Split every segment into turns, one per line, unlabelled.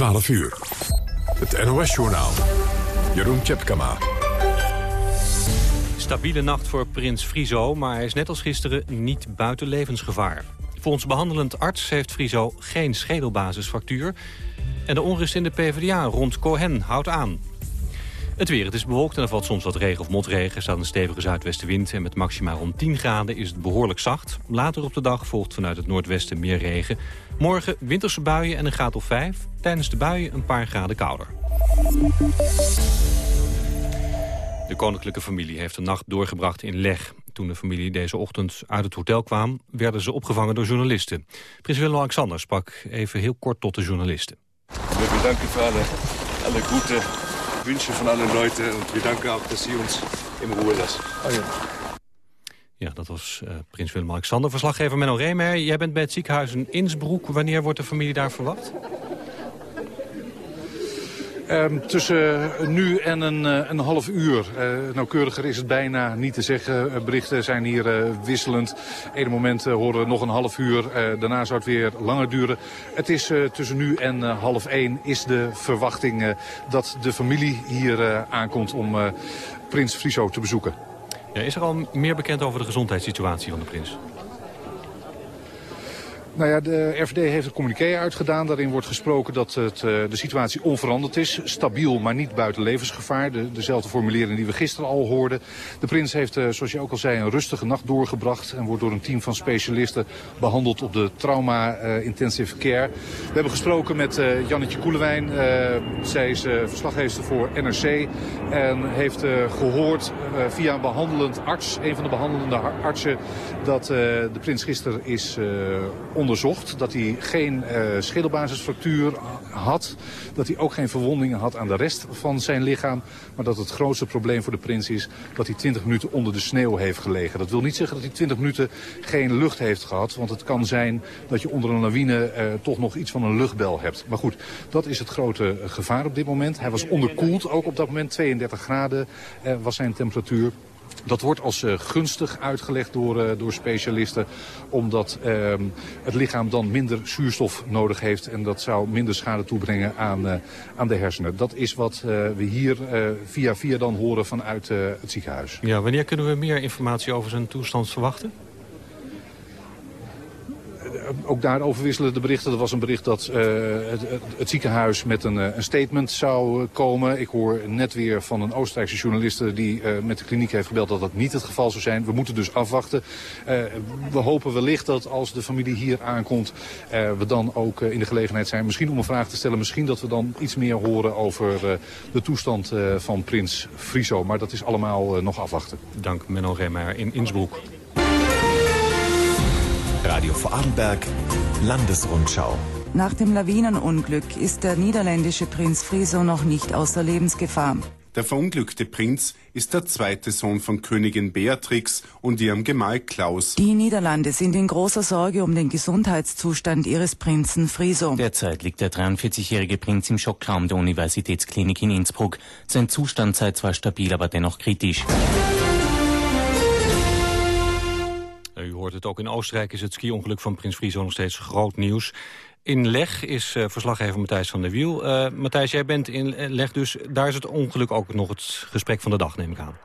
12 uur. Het NOS-journaal. Jeroen Tjepkama.
Stabiele nacht voor prins Friso, maar hij is net als gisteren niet buiten levensgevaar. Volgens behandelend arts heeft Friso geen schedelbasisfractuur... en de onrust in de PvdA rond Cohen houdt aan. Het weer, het is bewolkt en er valt soms wat regen of motregen. Er staat een stevige zuidwestenwind en met maxima rond 10 graden is het behoorlijk zacht. Later op de dag volgt vanuit het noordwesten meer regen. Morgen winterse buien en een graad of 5. Tijdens de buien een paar graden kouder. De koninklijke familie heeft de nacht doorgebracht in Leg. Toen de familie deze ochtend uit het hotel kwam, werden ze opgevangen door journalisten. Prins Willem-Alexander sprak even heel kort tot de journalisten.
We bedanken voor alle, alle wensen van alle Leute. En we danken ook dat ze ons in Ruhe lassen. Oh ja.
Ja, dat was uh, prins Willem-Alexander. Verslaggever Menno Remer, jij bent bij het ziekenhuis in Innsbruck. Wanneer wordt de familie daar verwacht?
Um, tussen nu en een, uh, een half uur. Uh, nauwkeuriger is het bijna niet te zeggen. Uh, berichten zijn hier wisselend. Eén moment horen we nog een half uur. daarna zou het weer langer duren. Het is tussen nu en half één is de verwachting dat de familie hier aankomt om prins Friso te bezoeken.
Ja, is er al meer bekend over de gezondheidssituatie van de prins?
Nou ja, de RVD heeft een communiqué uitgedaan. Daarin wordt gesproken dat het, uh, de situatie onveranderd is. Stabiel, maar niet buiten levensgevaar. De, dezelfde formulering die we gisteren al hoorden. De prins heeft, uh, zoals je ook al zei, een rustige nacht doorgebracht. En wordt door een team van specialisten behandeld op de trauma intensive care. We hebben gesproken met Jannetje Koelewijn. zij is verslaggever voor NRC. En heeft gehoord via een behandelend arts, een van de behandelende artsen... dat de prins gisteren is onder onderzocht. Dat hij geen uh, scheddelbasisfractuur had. Dat hij ook geen verwondingen had aan de rest van zijn lichaam. Maar dat het grootste probleem voor de prins is dat hij 20 minuten onder de sneeuw heeft gelegen. Dat wil niet zeggen dat hij 20 minuten geen lucht heeft gehad. Want het kan zijn dat je onder een lawine uh, toch nog iets van een luchtbel hebt. Maar goed, dat is het grote gevaar op dit moment. Hij was onderkoeld ook op dat moment. 32 graden was zijn temperatuur. Dat wordt als uh, gunstig uitgelegd door, uh, door specialisten. Omdat uh, het lichaam dan minder zuurstof nodig heeft. En dat zou minder schade toebrengen aan, uh, aan de hersenen. Dat is wat we hier via via dan horen vanuit het ziekenhuis.
Ja, wanneer kunnen we meer informatie over zijn toestand verwachten?
Ook daarover wisselen de berichten. Er was een bericht dat uh, het, het, ziekenhuis met een, een, statement zou komen. Ik hoor net weer van een Oostenrijkse journaliste die met de kliniek heeft gebeld dat dat niet het geval zou zijn. We moeten dus afwachten. We hopen wellicht dat als de familie hier aankomt, we dan ook in de gelegenheid zijn misschien om een vraag te stellen. Misschien dat we dan iets meer horen over de toestand van prins Friso. Maar dat is allemaal nog afwachten.
Dank Menno Remmer in Innsbruck.
Radio Vorarlberg, Landesrundschau.
Nach dem Lawinenunglück ist der niederländische Prinz Friso noch nicht außer Lebensgefahr.
Der verunglückte Prinz ist der zweite Sohn von Königin Beatrix und ihrem Gemahl Klaus.
Die Niederlande sind in großer Sorge um den Gesundheitszustand ihres Prinzen Friso.
Derzeit liegt der 43-jährige Prinz im Schockraum der Universitätsklinik in Innsbruck. Sein Zustand sei zwar stabil, aber dennoch kritisch.
U het ook in Oostenrijk is het ski-ongeluk van Prins Friso nog steeds groot nieuws. In Leg is uh, verslaggever Matthijs van der Wiel. Uh, Matthijs, jij bent in Leg, dus daar is het ongeluk ook nog het gesprek van de dag, neem ik aan.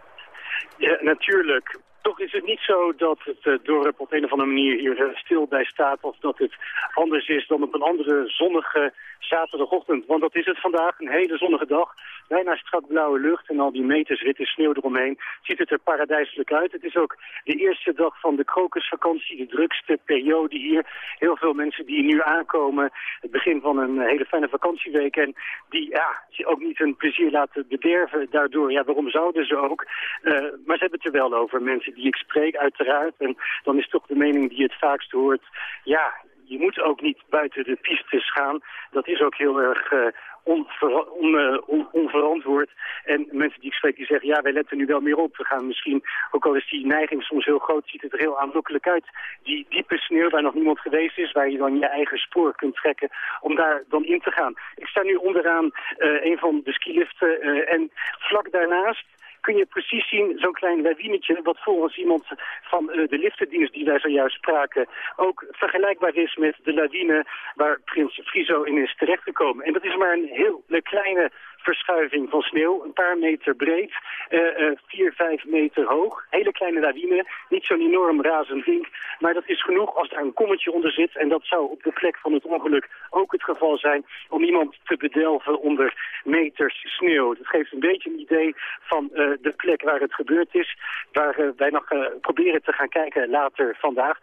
Ja, natuurlijk. Toch is het niet zo dat het uh, dorp op een of andere manier hier stil bij staat... of dat het anders is dan op een andere zonnige zaterdagochtend. Want dat is het vandaag, een hele zonnige dag bijna strak blauwe lucht en al die meters witte sneeuw eromheen. Ziet het er paradijselijk uit. Het is ook de eerste dag van de krokusvakantie, de drukste periode hier. Heel veel mensen die nu aankomen, het begin van een hele fijne vakantieweek. En die ja, ook niet hun plezier laten bederven daardoor. Ja, waarom zouden ze ook? Maar ze hebben het er wel over, mensen die ik spreek uiteraard. En dan is toch de mening die het vaakst hoort, ja, je moet ook niet buiten de pistes gaan. Dat is ook heel erg uh, on, onverantwoord. En mensen die ik spreek die zeggen, ja, wij letten nu wel meer op. We gaan misschien, ook al is die neiging soms heel groot, ziet het er heel aanlokkelijk uit. Die diepe sneeuw waar nog niemand geweest is, waar je dan je eigen spoor kunt trekken om daar dan in te gaan. Ik sta nu onderaan uh, een van de skiliften en vlak daarnaast kun je precies zien, zo'n klein lawinetje, wat volgens iemand van de liftendienst die wij zojuist spraken, ook vergelijkbaar is met de lawine waar prins Friso in is terechtgekomen. En dat is maar een heel kleine verschuiving van sneeuw. Een paar meter breed, uh, vier, vijf meter hoog. Hele kleine lawine, niet zo'n enorm razend ding. Maar dat is genoeg als daar een kommetje onder zit. En dat zou op de plek van het ongeluk ook het geval zijn... om iemand te bedelven onder meters sneeuw. Dat geeft een beetje een idee van uh, de plek waar het gebeurd is. Waar wij nog proberen te gaan kijken later vandaag.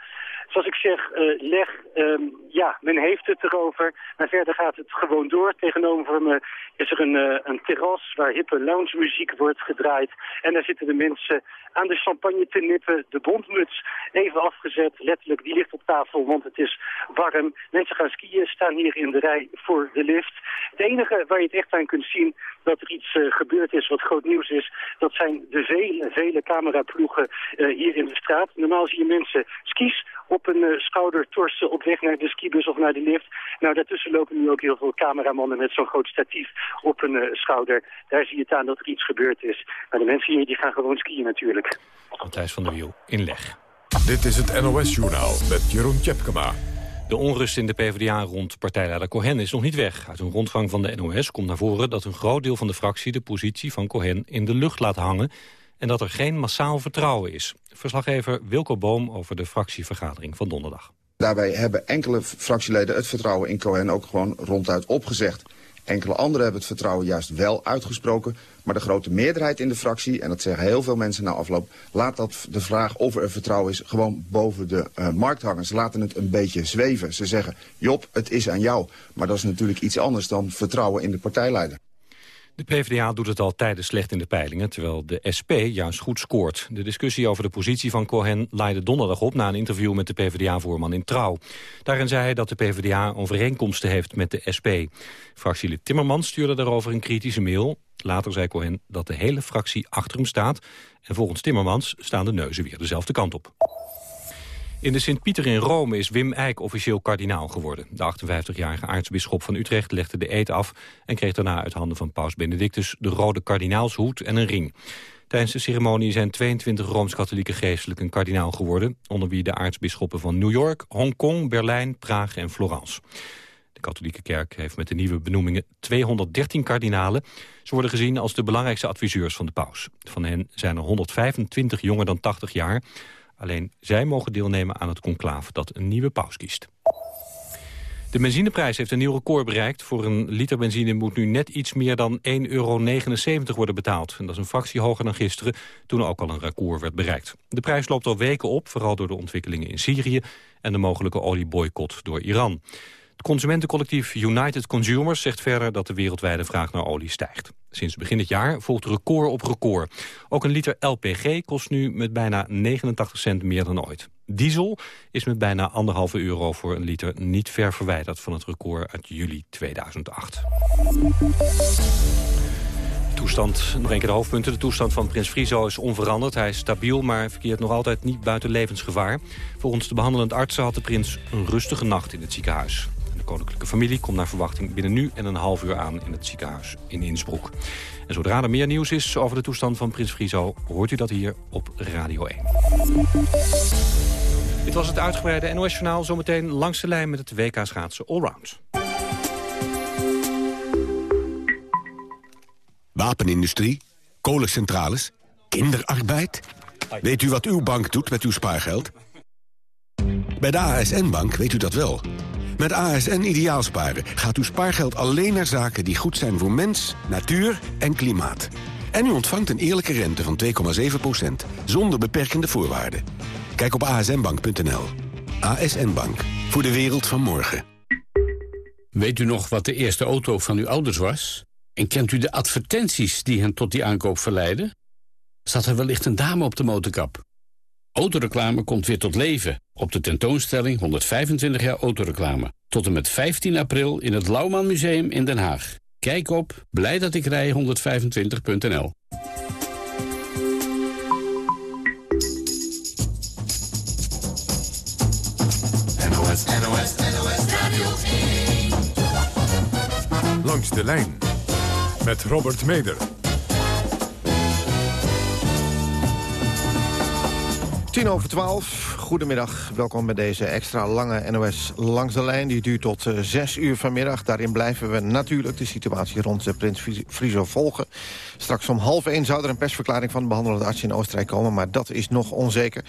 Zoals ik zeg, leg, um, ja, men heeft het erover. Maar verder gaat het gewoon door. Tegenover me is er een eh, een terras waar hippe lounge muziek wordt gedraaid. En daar zitten de mensen aan de champagne te nippen. De bondmuts even afgezet, letterlijk, die ligt op tafel, want het is warm. Mensen gaan skiën, staan hier in de rij voor de lift. Het enige waar je het echt aan kunt zien dat er iets uh, gebeurd is wat groot nieuws is, dat zijn de vele, vele cameraploegen uh, hier in de straat. Normaal zie je mensen skis op een schouder torsen op weg naar de skibus of naar de lift. Nou, daartussen lopen nu ook heel veel cameramannen met zo'n groot statief op een schouder. Daar zie je het aan dat er iets gebeurd is. Maar de mensen hier die gaan gewoon skiën natuurlijk.
Matthijs van der Wiel in Leg.
Dit is het NOS-journaal met Jeroen Tjepkema.
De onrust in de PvdA rond partijleider Cohen is nog niet weg. Uit een rondgang van de NOS komt naar voren dat een groot deel van de fractie... de positie van Cohen in de lucht laat hangen... en dat er geen massaal vertrouwen is. Verslaggever Wilco Boom over de fractievergadering van donderdag.
Daarbij hebben enkele fractieleden het vertrouwen in Cohen ook gewoon ronduit opgezegd. Enkele anderen hebben het vertrouwen juist wel uitgesproken. Maar de grote meerderheid in de fractie, en dat zeggen heel veel mensen na afloop... laat dat de vraag of er vertrouwen is gewoon boven de uh, markt hangen. Ze laten het een beetje zweven. Ze zeggen, Job, het is aan jou. Maar dat is natuurlijk iets anders dan vertrouwen in de partijleider.
De PvdA doet het al tijden slecht in de peilingen, terwijl de SP juist goed scoort. De discussie over de positie van Cohen leidde donderdag op... na een interview met de PvdA-voorman in Trouw. Daarin zei hij dat de PvdA overeenkomsten heeft met de SP. Fractielid Timmermans stuurde daarover een kritische mail. Later zei Cohen dat de hele fractie achter hem staat. En volgens Timmermans staan de neuzen weer dezelfde kant op. In de Sint-Pieter in Rome is Wim Eijk officieel kardinaal geworden. De 58-jarige aartsbisschop van Utrecht legde de eed af... en kreeg daarna uit handen van paus Benedictus de rode kardinaalshoed en een ring. Tijdens de ceremonie zijn 22 Rooms-Katholieke geestelijken kardinaal geworden... onder wie de aartsbisschoppen van New York, Hongkong, Berlijn, Praag en Florence. De katholieke kerk heeft met de nieuwe benoemingen 213 kardinalen. Ze worden gezien als de belangrijkste adviseurs van de paus. Van hen zijn er 125 jonger dan 80 jaar... Alleen zij mogen deelnemen aan het conclaaf dat een nieuwe paus kiest. De benzineprijs heeft een nieuw record bereikt. Voor een liter benzine moet nu net iets meer dan 1,79 euro worden betaald. En dat is een fractie hoger dan gisteren, toen ook al een record werd bereikt. De prijs loopt al weken op, vooral door de ontwikkelingen in Syrië... en de mogelijke olieboycott door Iran. Consumentencollectief United Consumers zegt verder dat de wereldwijde vraag naar olie stijgt. Sinds begin dit jaar volgt record op record. Ook een liter LPG kost nu met bijna 89 cent meer dan ooit. Diesel is met bijna anderhalve euro voor een liter niet ver verwijderd van het record uit juli 2008 toestand, nog een keer de hoofdpunten. De toestand van prins Friso is onveranderd. Hij is stabiel, maar verkeert nog altijd niet buiten levensgevaar. Volgens de behandelend artsen had de prins een rustige nacht in het ziekenhuis. De koninklijke familie komt naar verwachting binnen nu en een half uur aan in het ziekenhuis in Innsbruck. En zodra er meer nieuws is over de toestand van Prins Friso... hoort u dat hier op Radio 1. Dit was het uitgebreide NOS-journaal. Zometeen langs de lijn met het WK-schaatsen Allround.
Wapenindustrie, kolencentrales, kinderarbeid. Weet u wat uw bank doet met uw spaargeld? Bij de ASN-bank weet u dat wel... Met ASN Ideaalsparen gaat uw spaargeld alleen naar zaken die goed zijn voor mens, natuur en klimaat. En u ontvangt een eerlijke rente van 2,7%, zonder beperkende voorwaarden. Kijk op asnbank.nl. ASN Bank, voor de wereld van morgen.
Weet u nog wat de eerste auto van uw ouders was? En kent u de advertenties die hen tot die aankoop verleiden? Zat er wellicht een dame op de motorkap? Autoreclame komt weer tot leven op de tentoonstelling 125 jaar autoreclame. Tot en met 15 april in het Lauwman Museum in Den Haag. Kijk op blij dat ik rij 125.nl.
NOS, NOS, NOS Radio 1. Langs de lijn met Robert Meder.
Tien over twaalf. Goedemiddag. Welkom bij deze extra lange NOS Langs de Lijn. Die duurt tot uh, zes uur vanmiddag. Daarin blijven we natuurlijk de situatie rond de Prins Friso volgen. Straks om half één zou er een persverklaring van de behandelende arts in Oostenrijk komen. Maar dat is nog onzeker.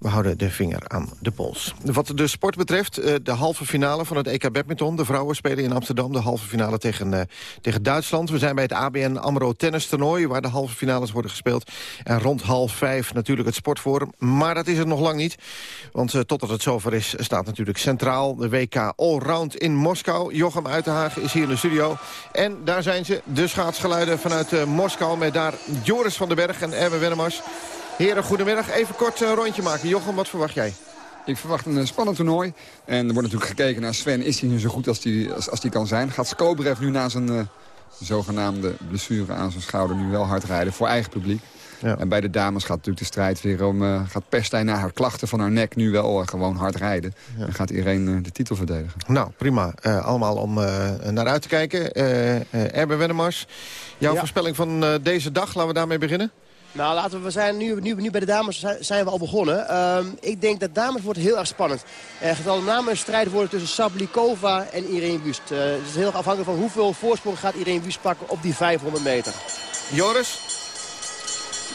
We houden de vinger aan de pols. Wat de sport betreft, uh, de halve finale van het EK Badminton. De vrouwen spelen in Amsterdam de halve finale tegen, uh, tegen Duitsland. We zijn bij het ABN AMRO tennis toernooi... waar de halve finales worden gespeeld. En rond half vijf natuurlijk het sportforum. Maar dat is het nog lang niet. Want uh, totdat het zover is, staat natuurlijk centraal de WK Allround in Moskou. Jochem Uitenhagen is hier in de studio. En daar zijn ze, de schaatsgeluiden vanuit Moskou... met daar Joris van den Berg en Erwin Wennemars. Heren, goedemiddag. Even kort een rondje maken. Jochem, wat verwacht jij?
Ik verwacht een spannend toernooi. En er wordt natuurlijk gekeken naar Sven. Is hij nu zo goed als hij als, als die kan zijn? Gaat Skobrev nu na zijn uh, zogenaamde blessure aan zijn schouder... nu wel hard rijden voor eigen publiek? Ja. En bij de dames gaat natuurlijk de strijd weer om... Uh, gaat Pestijn na haar klachten van haar nek nu wel uh, gewoon hard rijden. Ja. En gaat iedereen uh, de titel verdedigen.
Nou, prima. allemaal om naar uit te kijken. Erben Wennemars, jouw ja. voorspelling van deze dag, laten we daarmee beginnen.
Nou, laten we, we zijn nu, nu, nu bij de dames zijn we al begonnen. Um, ik denk dat dames wordt heel erg spannend. Er gaat al name een strijd worden tussen Sablikova en Irene Wust. Uh, het is heel erg afhankelijk van hoeveel voorsprong gaat Irene Wust pakken op die 500 meter.
Joris?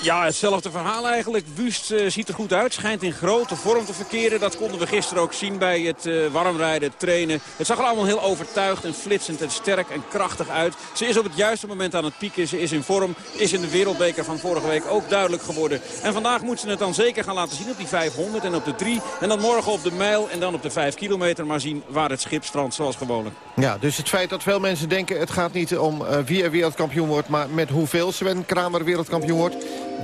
Ja, hetzelfde verhaal eigenlijk. Wust uh, ziet er goed uit. Schijnt in grote vorm te verkeren. Dat konden we gisteren ook zien bij het uh, warmrijden, trainen. Het zag er allemaal heel overtuigd en flitsend en sterk en krachtig uit. Ze is op het juiste moment aan het pieken. Ze is in vorm. Is in de wereldbeker van vorige week ook duidelijk geworden. En vandaag moet ze het dan zeker gaan laten zien op die 500 en op de 3. En dan morgen op de mijl en dan op de 5 kilometer. Maar zien waar het schip strandt zoals gewoonlijk.
Ja, dus het feit dat veel mensen denken... het gaat niet om uh, wie er wereldkampioen wordt... maar met hoeveel Sven Kramer wereldkampioen wordt...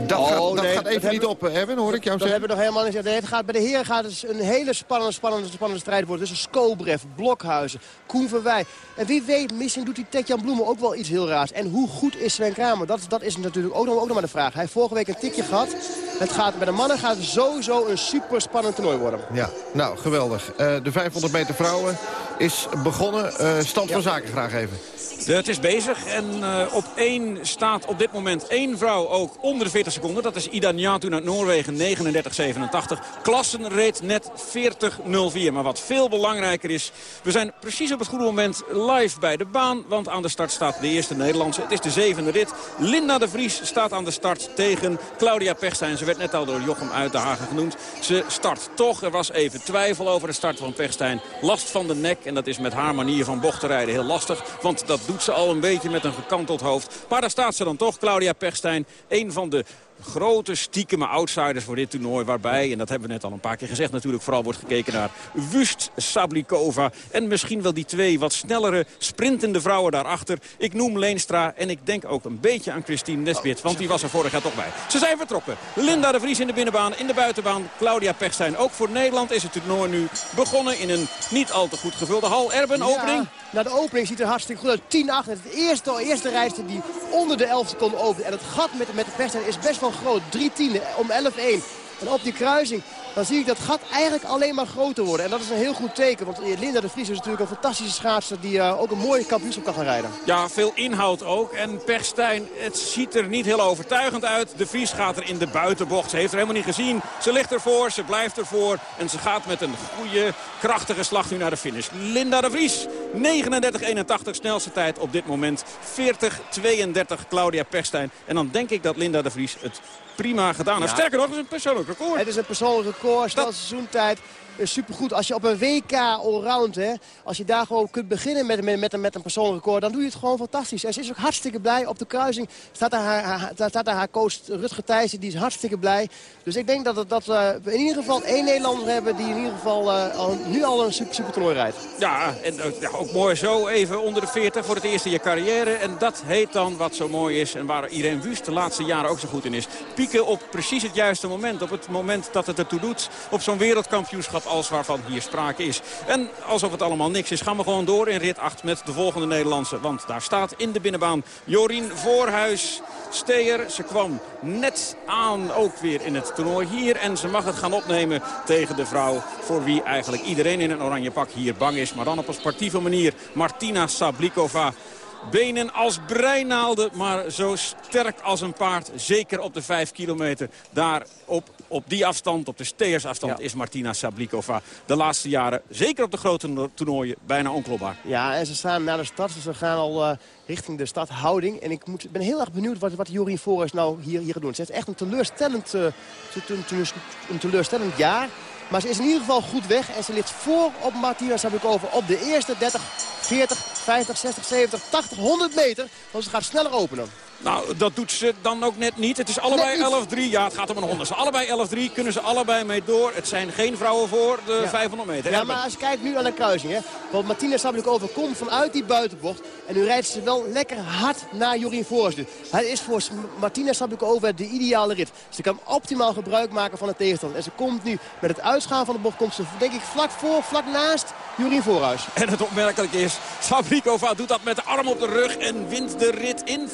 Dat, oh, gaat, dat nee, gaat even dat niet op, Erwin, hoor ik jou
dat
zeggen.
Dat hebben we nog helemaal niet gezegd. Het gaat, bij de heren gaat het een hele spannende, spannende, spannende strijd worden. Tussen Skobrev, Blokhuizen, Koen Verwij. En wie weet, misschien doet die Tetjan Bloemen ook wel iets heel raars. En hoe goed is Sven Kramer? Dat, dat is natuurlijk ook nog, ook nog maar de vraag. Hij heeft vorige week een tikje gehad. Het gaat, bij de mannen gaat het sowieso een super spannend toernooi worden.
Ja, nou, geweldig. Uh, de 500 meter vrouwen is begonnen. Uh, stand van ja. zaken graag even.
Het is bezig en uh, op één staat op dit moment één vrouw ook onder de 40 seconden. Dat is Ida Njatun uit Noorwegen, 39,87. Klassen reed net 40,04. Maar wat veel belangrijker is, we zijn precies op het goede moment live bij de baan. Want aan de start staat de eerste Nederlandse. Het is de zevende rit. Linda de Vries staat aan de start tegen Claudia Pechstein. Ze werd net al door Jochem uit de Hagen genoemd. Ze start toch. Er was even twijfel over de start van Pechstein. Last van de nek en dat is met haar manier van bochten rijden heel lastig. Want dat doet ze al een beetje met een gekanteld hoofd. Maar daar staat ze dan toch, Claudia Pechstein. Een van de grote stiekeme outsiders voor dit toernooi. Waarbij, en dat hebben we net al een paar keer gezegd... natuurlijk vooral wordt gekeken naar Wust Sablikova. En misschien wel die twee wat snellere, sprintende vrouwen daarachter. Ik noem Leenstra en ik denk ook een beetje aan Christine Nesbit. Want die was er vorig jaar toch bij. Ze zijn vertrokken. Linda de Vries in de binnenbaan, in de buitenbaan. Claudia Pechstein. Ook voor Nederland is het toernooi nu begonnen in een niet al te goed gevulde hal. Erben,
ja,
opening?
Nou, de opening ziet er hartstikke goed uit. 10-8. Het eerste, eerste rijster die onder de 11 seconden opent. En het gat met, met de Pechstein is best wel groot. 3 tienden om 11-1. En op die kruising dan zie ik dat gat eigenlijk alleen maar groter worden. En dat is een heel goed teken. Want Linda de Vries is natuurlijk een fantastische schaatser... die uh, ook een mooie kampioenschap kan gaan rijden.
Ja, veel inhoud ook. En Pechstein, het ziet er niet heel overtuigend uit. De Vries gaat er in de buitenbocht. Ze heeft er helemaal niet gezien. Ze ligt ervoor, ze blijft ervoor. En ze gaat met een goede, krachtige slag nu naar de finish. Linda de Vries, 39-81 snelste tijd op dit moment. 40-32 Claudia Pechstein. En dan denk ik dat Linda de Vries het prima gedaan heeft. Ja. Sterker nog, het is een persoonlijk record.
Het is een persoonlijk record, snel seizoentijd. Supergoed. Als je op een WK allround, hè, als je daar gewoon kunt beginnen met, met, met, met een persoonlijk record, dan doe je het gewoon fantastisch. En ze is ook hartstikke blij. Op de kruising staat daar haar, staat daar haar coach Rutger Thijssen, die is hartstikke blij. Dus ik denk dat, dat we in ieder geval één Nederlander hebben die in ieder geval uh, al, nu al een super, super toernooi rijdt.
Ja, en ja, ook mooi zo even onder de 40 voor het eerste in je carrière. En dat heet dan wat zo mooi is en waar Irene Wust de laatste jaren ook zo goed in is. Pieken op precies het juiste moment. Op het moment dat het ertoe doet. Op zo'n wereldkampioenschap als waarvan hier sprake is. En alsof het allemaal niks is, gaan we gewoon door in rit 8 met de volgende Nederlandse. Want daar staat in de binnenbaan Jorien Voorhuis. Steer, ze kwam net aan ook weer in het toernooi hier. En ze mag het gaan opnemen tegen de vrouw voor wie eigenlijk iedereen in een oranje pak hier bang is. Maar dan op een sportieve manier Martina Sablikova. Benen als breinaalden, maar zo sterk als een paard. Zeker op de 5 kilometer. Daar op, op die afstand, op de steersafstand, is Martina Sablikova de laatste jaren, zeker op de grote toernooien, bijna onklopbaar.
Ja, en ze staan naar de stad, dus ze gaan al uh, richting de stad Houding. En ik moet, ben heel erg benieuwd wat, wat Jorien Forens nou hier, hier gaat doen. Ze heeft echt een teleurstellend, uh, een teleurstellend jaar. Maar ze is in ieder geval goed weg. En ze ligt voor op Martina Sablikova op de eerste 30, 40, 50, 60, 70, 80, 100 meter. Want ze gaat sneller openen.
Nou, dat doet ze dan ook net niet. Het is allebei 11-3. Ja, het gaat om een Honda. Ze allebei 11-3. Kunnen ze allebei mee door. Het zijn geen vrouwen voor de 500 meter.
Ja, maar als je kijkt nu aan de kruising. Hè, want Martina Sablikova komt vanuit die buitenbocht. En nu rijdt ze wel lekker hard naar Jorien Forens. Het is voor Martina Sablikova de ideale rit. Ze kan optimaal gebruik maken van het tegenstand. En ze komt nu met het uitgaan van de bocht. Komt ze denk ik vlak voor, vlak naast Jorien Voorhuis.
En het opmerkelijke is, Sablikova doet dat met de arm op de rug en wint de rit in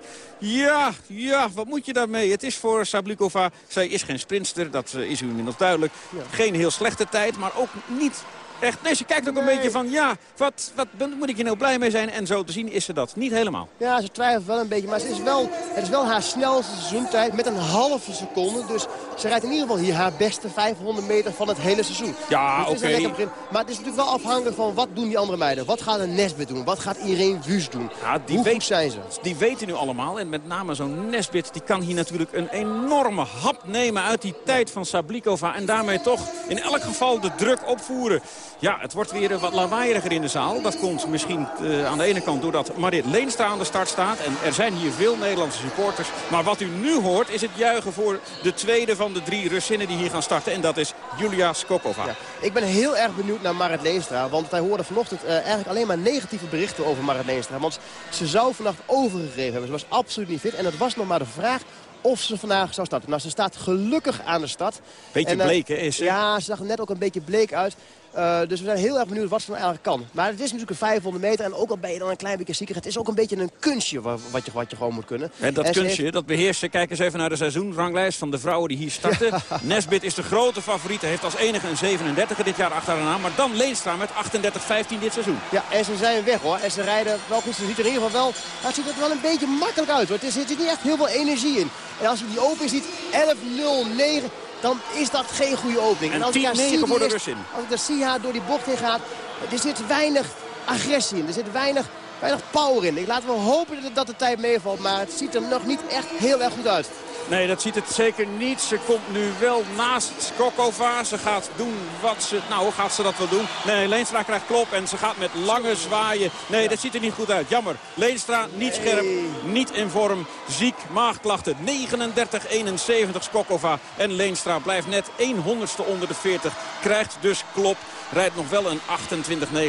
40-3. Ja, ja, wat moet je daarmee? Het is voor Sablikova, zij is geen sprinster, dat eh, is u inmiddels duidelijk. Geen heel slechte tijd, maar ook niet Echt, nee, ze kijkt ook een beetje van, ja, wat, wat moet ik hier nou blij mee zijn? En zo te zien is ze dat niet helemaal.
Ja, ze twijfelt wel een beetje, maar ze is wel, het is wel haar snelste seizoentijd met een halve seconde. Dus ze rijdt in ieder geval hier haar beste 500 meter van het hele seizoen.
Ja,
dus
oké.
Maar het is natuurlijk wel afhankelijk van wat doen die andere meiden. Wat gaat een Nesbit doen? Wat gaat Irene Wüst doen? Ja, die Hoe weet, zijn ze?
Die weten nu allemaal. En met name zo'n Nesbit, die kan hier natuurlijk een enorme hap nemen uit die tijd van Sablikova. En daarmee toch in elk geval de druk opvoeren. Ja, het wordt weer wat lawaaieriger in de zaal. Dat komt misschien uh, aan de ene kant doordat Marit Leenstra aan de start staat. En er zijn hier veel Nederlandse supporters. Maar wat u nu hoort is het juichen voor de tweede van de drie Russinnen die hier gaan starten. En dat is Julia Skokova. Ja,
ik ben heel erg benieuwd naar Marit Leenstra. Want wij hoorden vanochtend uh, eigenlijk alleen maar negatieve berichten over Marit Leenstra. Want ze zou vannacht overgegeven hebben. Ze was absoluut niet fit. En het was nog maar de vraag of ze vandaag zou starten. Nou, ze staat gelukkig aan de stad.
Beetje en, uh, bleek, hè? Is ze?
Ja, ze zag net ook een beetje bleek uit. Uh, dus we zijn heel erg benieuwd wat ze nou eigenlijk kan. Maar het is natuurlijk een 500 meter en ook al ben je dan een klein beetje zieker. Het is ook een beetje een kunstje wat je, wat je gewoon moet kunnen.
En dat kunstje, heeft... dat beheerst Kijk eens even naar de seizoenranglijst van de vrouwen die hier starten. Ja. Nesbit is de grote favoriet. Hij heeft als enige een 37 dit jaar achter haar Maar dan Leenstra met 38-15 dit seizoen.
Ja, en ze zijn weg hoor. En ze rijden wel goed. Ze ziet er in ieder geval wel... Het ziet er wel een beetje makkelijk uit hoor. Er zit niet echt heel veel energie in. En als je die open ziet, 11-0-9 dan is dat geen goede opening.
En, en als voor de Russin.
Als ik zie haar door die bocht heen gaat, er zit weinig agressie in. Er zit weinig, weinig power in. Ik laten we hopen dat de tijd meevalt, maar het ziet er nog niet echt heel erg goed uit.
Nee, dat ziet het zeker niet. Ze komt nu wel naast Skokova. Ze gaat doen wat ze... Nou, hoe gaat ze dat wel doen? Nee, Leenstra krijgt klop en ze gaat met lange zwaaien. Nee, dat ziet er niet goed uit. Jammer. Leenstra niet scherp, niet in vorm. Ziek, maagklachten. 39-71 Skokova. En Leenstra blijft net 100ste onder de 40. Krijgt dus klop. Rijdt nog wel een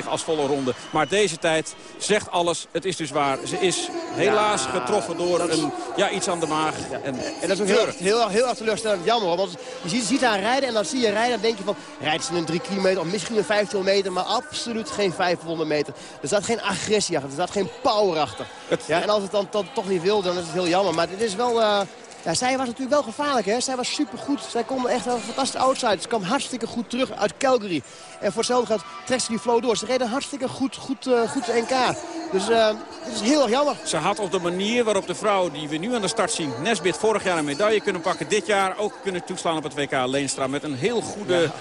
28-9 als volle ronde. Maar deze tijd zegt alles. Het is dus waar. Ze is helaas getroffen door een, ja, iets aan de maag.
En, en dat is ook heel, heel, heel erg teleurstellend jammer. Want je ziet, ziet haar rijden en dan zie je rijden. Dan denk je van, rijdt ze een 3 kilometer of misschien een 15 meter. Maar absoluut geen 500 meter. Er staat geen agressie achter. Er staat geen power achter. Ja, en als het dan, dan toch niet wil, dan is het heel jammer. Maar het is wel... Uh, ja, zij was natuurlijk wel gevaarlijk. Hè? Zij was supergoed. Zij kon echt een fantastische outside. Ze kwam hartstikke goed terug uit Calgary. En voor hetzelfde gaat trekt ze die flow door. Ze reden hartstikke goed, goed, uh, goed NK. Dus uh, het is heel erg jammer.
Ze had op de manier waarop de vrouw die we nu aan de start zien... Nesbit vorig jaar een medaille kunnen pakken. Dit jaar ook kunnen toeslaan op het WK Leenstra. Met een heel goede... Ja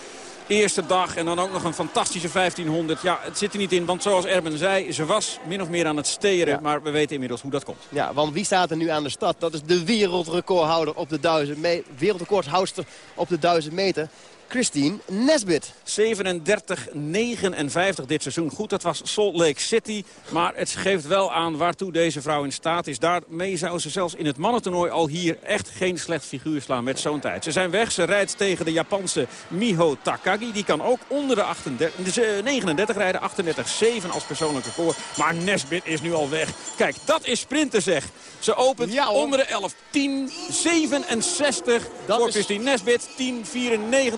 eerste dag en dan ook nog een fantastische 1500. Ja, het zit er niet in, want zoals Erben zei, ze was min of meer aan het steren. Maar we weten inmiddels hoe dat komt.
Ja, want wie staat er nu aan de stad? Dat is de wereldrecordhouder op de 1000 meter. Wereldrecordhoudster op de 1000 meter. Christine Nesbit.
37-59 dit seizoen. Goed, dat was Salt Lake City. Maar het geeft wel aan waartoe deze vrouw in staat is. Daarmee zou ze zelfs in het mannentoernooi al hier echt geen slecht figuur slaan met zo'n tijd. Ze zijn weg. Ze rijdt tegen de Japanse Miho Takagi. Die kan ook onder de 38, 39 rijden. 38-7 als persoonlijk record. Maar Nesbit is nu al weg. Kijk, dat is sprinten zeg. Ze opent ja, onder de 11. 10-67 voor Christine Nesbit. 10-94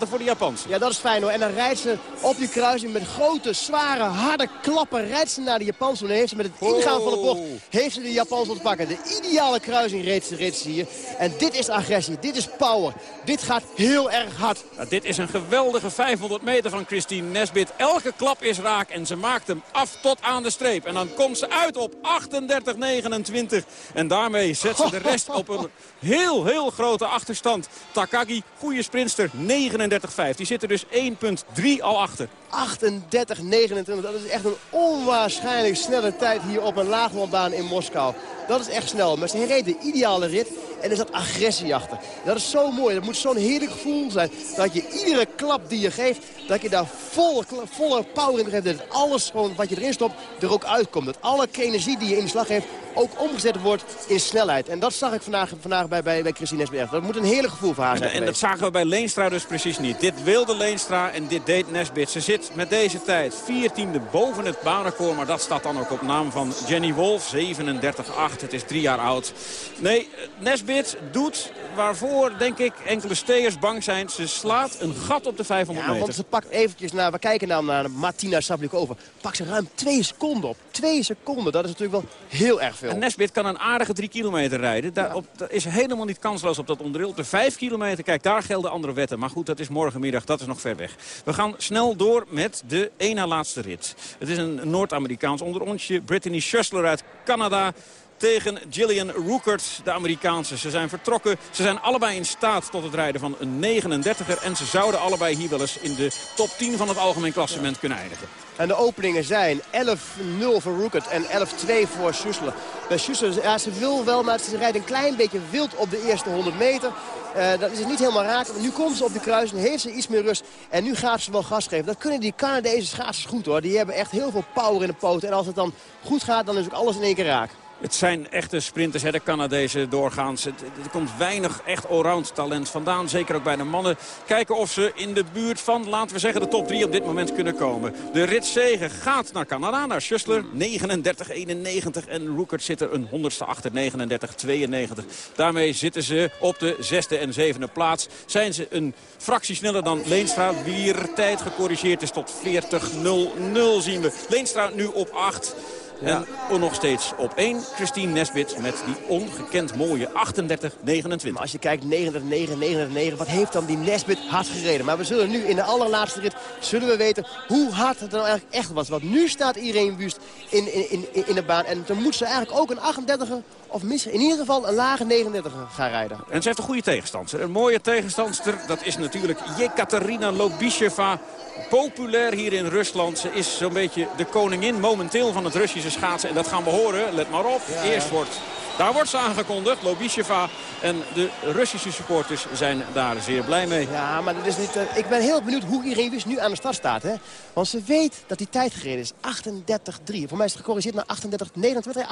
voor voor de Japanse.
Ja, dat is fijn hoor. En dan rijdt ze op die kruising met grote, zware, harde klappen. Rijdt ze naar de Japanse. En heeft ze met het ingaan van de bocht heeft ze de Japanse ontpakken. De ideale kruising reed ze, reed ze hier. En dit is agressie. Dit is power. Dit gaat heel erg hard.
Dit is een geweldige 500 meter van Christine Nesbit. Elke klap is raak en ze maakt hem af tot aan de streep. En dan komt ze uit op 38-29. En daarmee zet ze de rest op een heel, heel grote achterstand. Takagi, goede sprinster, 39-5. Die zit er dus 1,3 al achter.
38, 29. Dat is echt een onwaarschijnlijk snelle tijd hier op een laaglandbaan in Moskou. Dat is echt snel. Maar ze reed de ideale rit. En er zat agressie achter. Dat is zo mooi. Dat moet zo'n heerlijk gevoel zijn. Dat je iedere klap die je geeft, dat je daar volle, volle power in geeft. Dat alles gewoon wat je erin stopt, er ook uitkomt. Dat alle energie die je in de slag geeft, ook omgezet wordt in snelheid. En dat zag ik vandaag, vandaag bij, bij, bij Christine Nesbitt. Dat moet een heerlijk gevoel voor haar zijn
En, en dat zagen we bij Leenstra dus precies niet. Dit wilde Leenstra en dit deed Nesbit. Ze zit met deze tijd 14e boven het baanrecord. Maar dat staat dan ook op naam van Jenny Wolf. 37-8. Het is drie jaar oud. Nee, Nesbit doet waarvoor, denk ik, enkele steers bang zijn. Ze slaat een gat op de 500
ja,
meter.
want ze pakt eventjes naar, we kijken nou naar Martina Sablikova. Pakt ze ruim twee seconden op. Twee seconden, dat is natuurlijk wel heel erg veel.
En Nesbit kan een aardige drie kilometer rijden. Daar op, dat is helemaal niet kansloos op dat onderdeel. Op de vijf kilometer, kijk, daar gelden andere wetten. Maar goed, dat is morgenmiddag, dat is nog ver weg. We gaan snel door met de één na laatste rit. Het is een Noord-Amerikaans onderontje. Brittany Schussler uit Canada tegen Gillian Rookert, de Amerikaanse. Ze zijn vertrokken. Ze zijn allebei in staat tot het rijden van een 39er. En ze zouden allebei hier wel eens in de top 10 van het algemeen klassement kunnen eindigen.
En de openingen zijn 11-0 voor Rookert en 11-2 voor Schussler. Bij ja, ze wil wel, maar ze rijdt een klein beetje wild op de eerste 100 meter. Uh, dat is niet helemaal raak. Nu komt ze op de kruising, heeft ze iets meer rust. En nu gaat ze wel gas geven. Dat kunnen die Canadese schaatsers goed hoor. Die hebben echt heel veel power in de poten. En als het dan goed gaat, dan is ook alles in één keer raak.
Het zijn echte sprinters, hè, de Canadezen doorgaans. er komt weinig echt allround talent vandaan. Zeker ook bij de mannen. Kijken of ze in de buurt van, laten we zeggen, de top 3 op dit moment kunnen komen. De ritzegen gaat naar Canada, naar Schussler. 39-91 en Roekert zit er een honderdste achter. 39-92. Daarmee zitten ze op de zesde en zevende plaats. Zijn ze een fractie sneller dan Leenstra. Weer tijd gecorrigeerd is tot 40-0-0 zien we. Leenstra nu op 8. En nog steeds op 1 Christine Nesbit met die ongekend mooie 38-29.
Maar als je kijkt 39-9, 39-9, wat heeft dan die Nesbit hard gereden? Maar we zullen nu in de allerlaatste rit zullen we weten hoe hard het dan eigenlijk echt was. Want nu staat Irene Wust in, in, in, in de baan. En dan moet ze eigenlijk ook een 38er of misschien in ieder geval een lage 39 gaan rijden.
En ze heeft een goede tegenstander. Een mooie tegenstander, dat is natuurlijk Jekaterina Lobisheva. Populair hier in Rusland. Ze is zo'n beetje de koningin momenteel van het Russische schaatsen. En dat gaan we horen. Let maar op. Eerst wordt daar wordt ze aangekondigd, Lobisheva. En de Russische supporters zijn daar zeer blij mee.
Ja, maar dat is niet, uh, ik ben heel benieuwd hoe Irene Wust nu aan de start staat. Hè? Want ze weet dat die tijd gereden is. 38-3. Voor mij is het gecorrigeerd naar 38-29.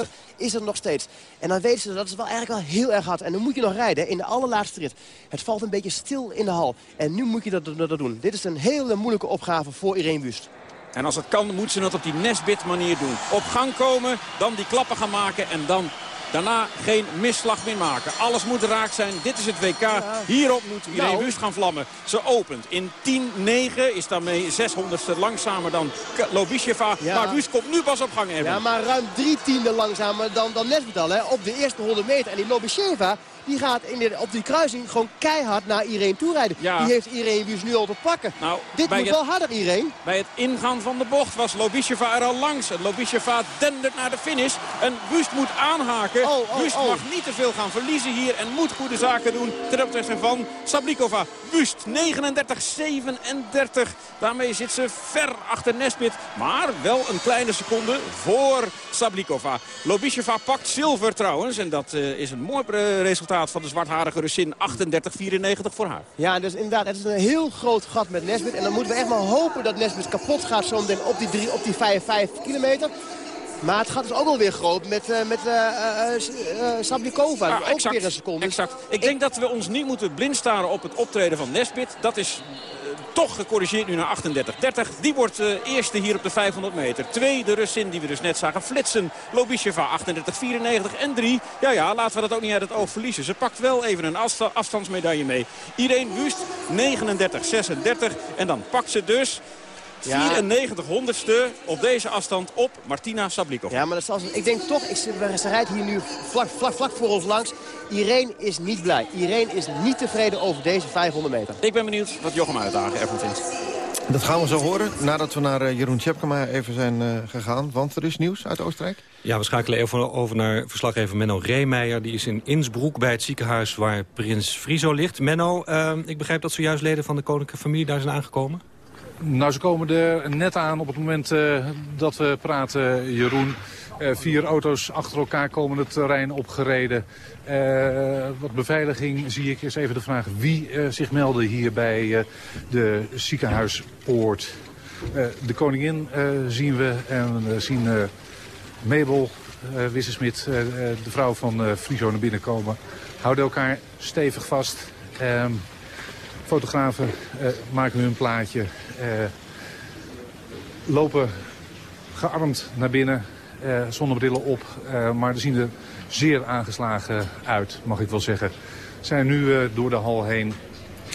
38-29 is het nog steeds. En dan weten ze dat is wel eigenlijk wel heel erg hard. En dan moet je nog rijden in de allerlaatste rit. Het valt een beetje stil in de hal. En nu moet je dat, dat, dat doen. Dit is een hele moeilijke opgave voor Irene Wust.
En als het kan, moet ze het op die Nesbit manier doen. Op gang komen, dan die klappen gaan maken en dan Daarna geen misslag meer maken. Alles moet raak zijn. Dit is het WK. Hierop moet Irene nou. Wust gaan vlammen. Ze opent in 10-9. Is daarmee 600ste langzamer dan Lobisheva. Maar Wust komt nu pas op gang. Even.
Ja, maar ruim drie tiende langzamer dan, dan Nesbit al. Hè, op de eerste 100 meter. En die Lobisheva die gaat in de, op die kruising gewoon keihard naar Irene toerijden. Ja. Die heeft Irene dus nu al te pakken. Nou, Dit moet wel harder, Irene.
Bij het ingaan van de bocht was Lobisheva er al langs. Lobisheva dendert naar de finish. En Wust moet aanhaken. Oh, oh, Wust oh. mag niet te veel gaan verliezen hier. En moet goede zaken doen ten opzichte van Sablikova. Wust 39-37. Daarmee zit ze ver achter Nesbit. Maar wel een kleine seconde voor Sablikova. Lobisheva pakt zilver trouwens. En dat uh, is een mooi resultaat van de zwartharige Russin 38-94 voor haar.
Ja, dus inderdaad, het is een heel groot gat met Nesbit. En dan moeten we echt maar hopen dat Nesbit kapot gaat op die, drie, op die 55 kilometer. Maar het gaat dus ook alweer groot met, uh, met uh, uh, Sablikova. Ja, ook exact, weer een seconde.
Exact. Ik denk dat we ons niet moeten blindstaren op het optreden van Nesbit. Dat is toch gecorrigeerd nu naar 38-30. Die wordt uh, eerste hier op de 500 meter. Twee, de Russin die we dus net zagen flitsen. Lobisheva 38-94 en drie. Ja, ja, laten we dat ook niet uit het oog verliezen. Ze pakt wel even een afstandsmedaille mee. Irene Wust 39-36 en dan pakt ze dus 94 honderdste op deze afstand op Martina Sablikov.
Ja, maar dat is, ik denk toch, ik, ze rijdt hier nu vlak, vlak, vlak voor ons langs. Irene is niet blij. Irene is niet tevreden over deze 500 meter.
Ik ben benieuwd wat Jochem Uitdagen ervan vindt.
Dat gaan we zo horen nadat we naar eh, Jeroen Tjepkema even zijn uh, gegaan. Want er is nieuws uit Oostenrijk.
Ja, we schakelen even over naar verslaggever Menno Reemeijer. Die is in Innsbruck bij het ziekenhuis waar prins Friso ligt. Menno, uh, ik begrijp dat zojuist leden van de koninklijke familie daar zijn aangekomen.
Nou, ze komen er net aan op het moment uh, dat we praten, Jeroen. Uh, vier auto's achter elkaar komen het terrein opgereden. Uh, wat beveiliging zie ik. Is even de vraag wie zich meldde hier bij de ziekenhuispoort. de koningin zien we en we zien Mabel Wissensmit, de vrouw van Friso, naar binnen komen. Houden elkaar stevig vast. Ehm, fotografen maken hun plaatje. Eh, lopen gearmd naar binnen, uh, zonnebrillen op. Maar ze zien er zeer aangeslagen uit, mag ik wel zeggen. Zijn nu door de hal heen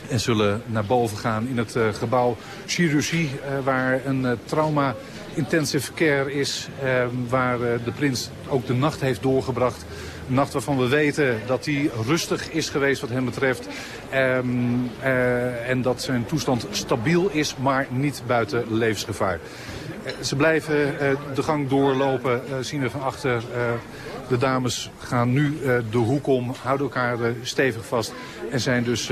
en zullen naar boven gaan in het gebouw chirurgie... waar een trauma intensive care is, waar de prins ook de nacht heeft doorgebracht... Een nacht waarvan we weten dat hij rustig is geweest wat hem betreft. Um, uh, en dat zijn toestand stabiel is, maar niet buiten levensgevaar. Uh, ze blijven uh, de gang doorlopen, zien we van achter. de dames gaan nu de hoek om, houden elkaar stevig vast. En zijn dus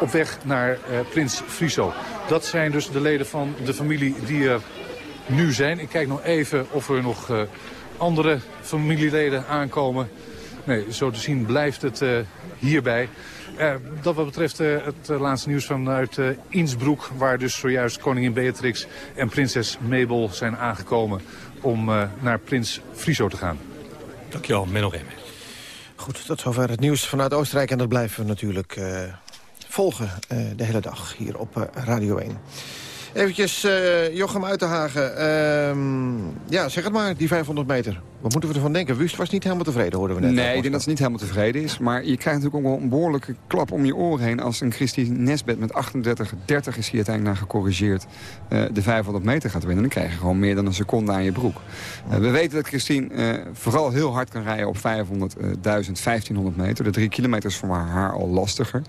op weg naar Prins Friso. Dat zijn dus de leden van de familie die er nu zijn. Ik kijk nog even of er nog andere familieleden aankomen. Nee, zo te zien blijft het uh, hierbij. Uh, dat wat betreft uh, het laatste nieuws vanuit uh, Innsbruck... waar dus zojuist koningin Beatrix en prinses Mabel zijn aangekomen... om naar prins Friso te gaan.
Dankjewel, Menno Remme.
Goed, tot zover het nieuws vanuit Oostenrijk. En dat blijven we natuurlijk volgen de hele dag hier op Radio 1. Eventjes uh, Jochem Uitenhagen. Uh, ja, zeg het maar, die 500 meter. Wat moeten we ervan denken? Wust was niet helemaal tevreden, hoorden we net.
Nee, ik denk dat ze niet helemaal tevreden is. Maar je krijgt natuurlijk ook wel een behoorlijke klap om je oren heen... als een Christine Nesbet met 38-30 is hier uiteindelijk naar gecorrigeerd... Uh, de 500 meter gaat winnen. Dan krijg je gewoon meer dan een seconde aan je broek. Uh, we weten dat Christine vooral heel hard kan rijden op 500, 1000, 1500 meter. De drie kilometer is voor haar al lastiger.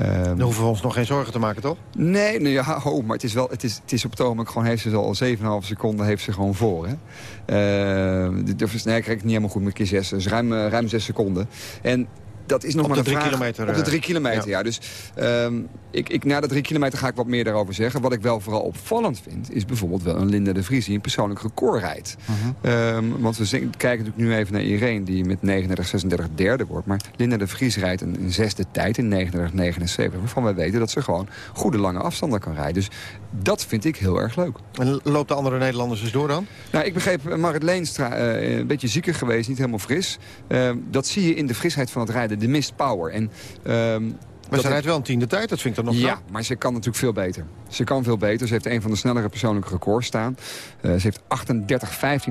Um, Dan hoeven we ons nog geen zorgen te maken, toch?
Nee, nee ja, oh, maar het is, wel, het, is, het is op het ogenblik gewoon... heeft ze al 7,5 seconden heeft ze gewoon voor. Hè? Uh, de, nee, ik krijg het niet helemaal goed met keer 6. Dus ruim, uh, ruim 6 seconden. En dat is nog
op
maar
de
een
drie
vraag.
kilometer.
Op de
eh,
drie kilometer, ja.
ja.
Dus um, ik, ik, na de drie kilometer ga ik wat meer daarover zeggen. Wat ik wel vooral opvallend vind, is bijvoorbeeld wel een Linda de Vries... die een persoonlijk record rijdt.
Uh
-huh. um, want we kijken natuurlijk nu even naar Irene... die met 39-36 derde wordt. Maar Linda de Vries rijdt een, een zesde tijd in 39-79... waarvan wij weten dat ze gewoon goede lange afstanden kan rijden. Dus dat vind ik heel erg leuk.
En loopt de andere Nederlanders dus door dan?
Nou, ik begreep uh, Marit Leenstra uh, een beetje zieker geweest, niet helemaal fris. Uh, dat zie je in de frisheid van het rijden, de mist power. En, um,
maar ze rijdt wel een tiende tijd, dat vind ik dan nog
Ja, knap. maar ze kan natuurlijk veel beter. Ze kan veel beter. Ze heeft een van de snellere persoonlijke records staan. Uh, ze heeft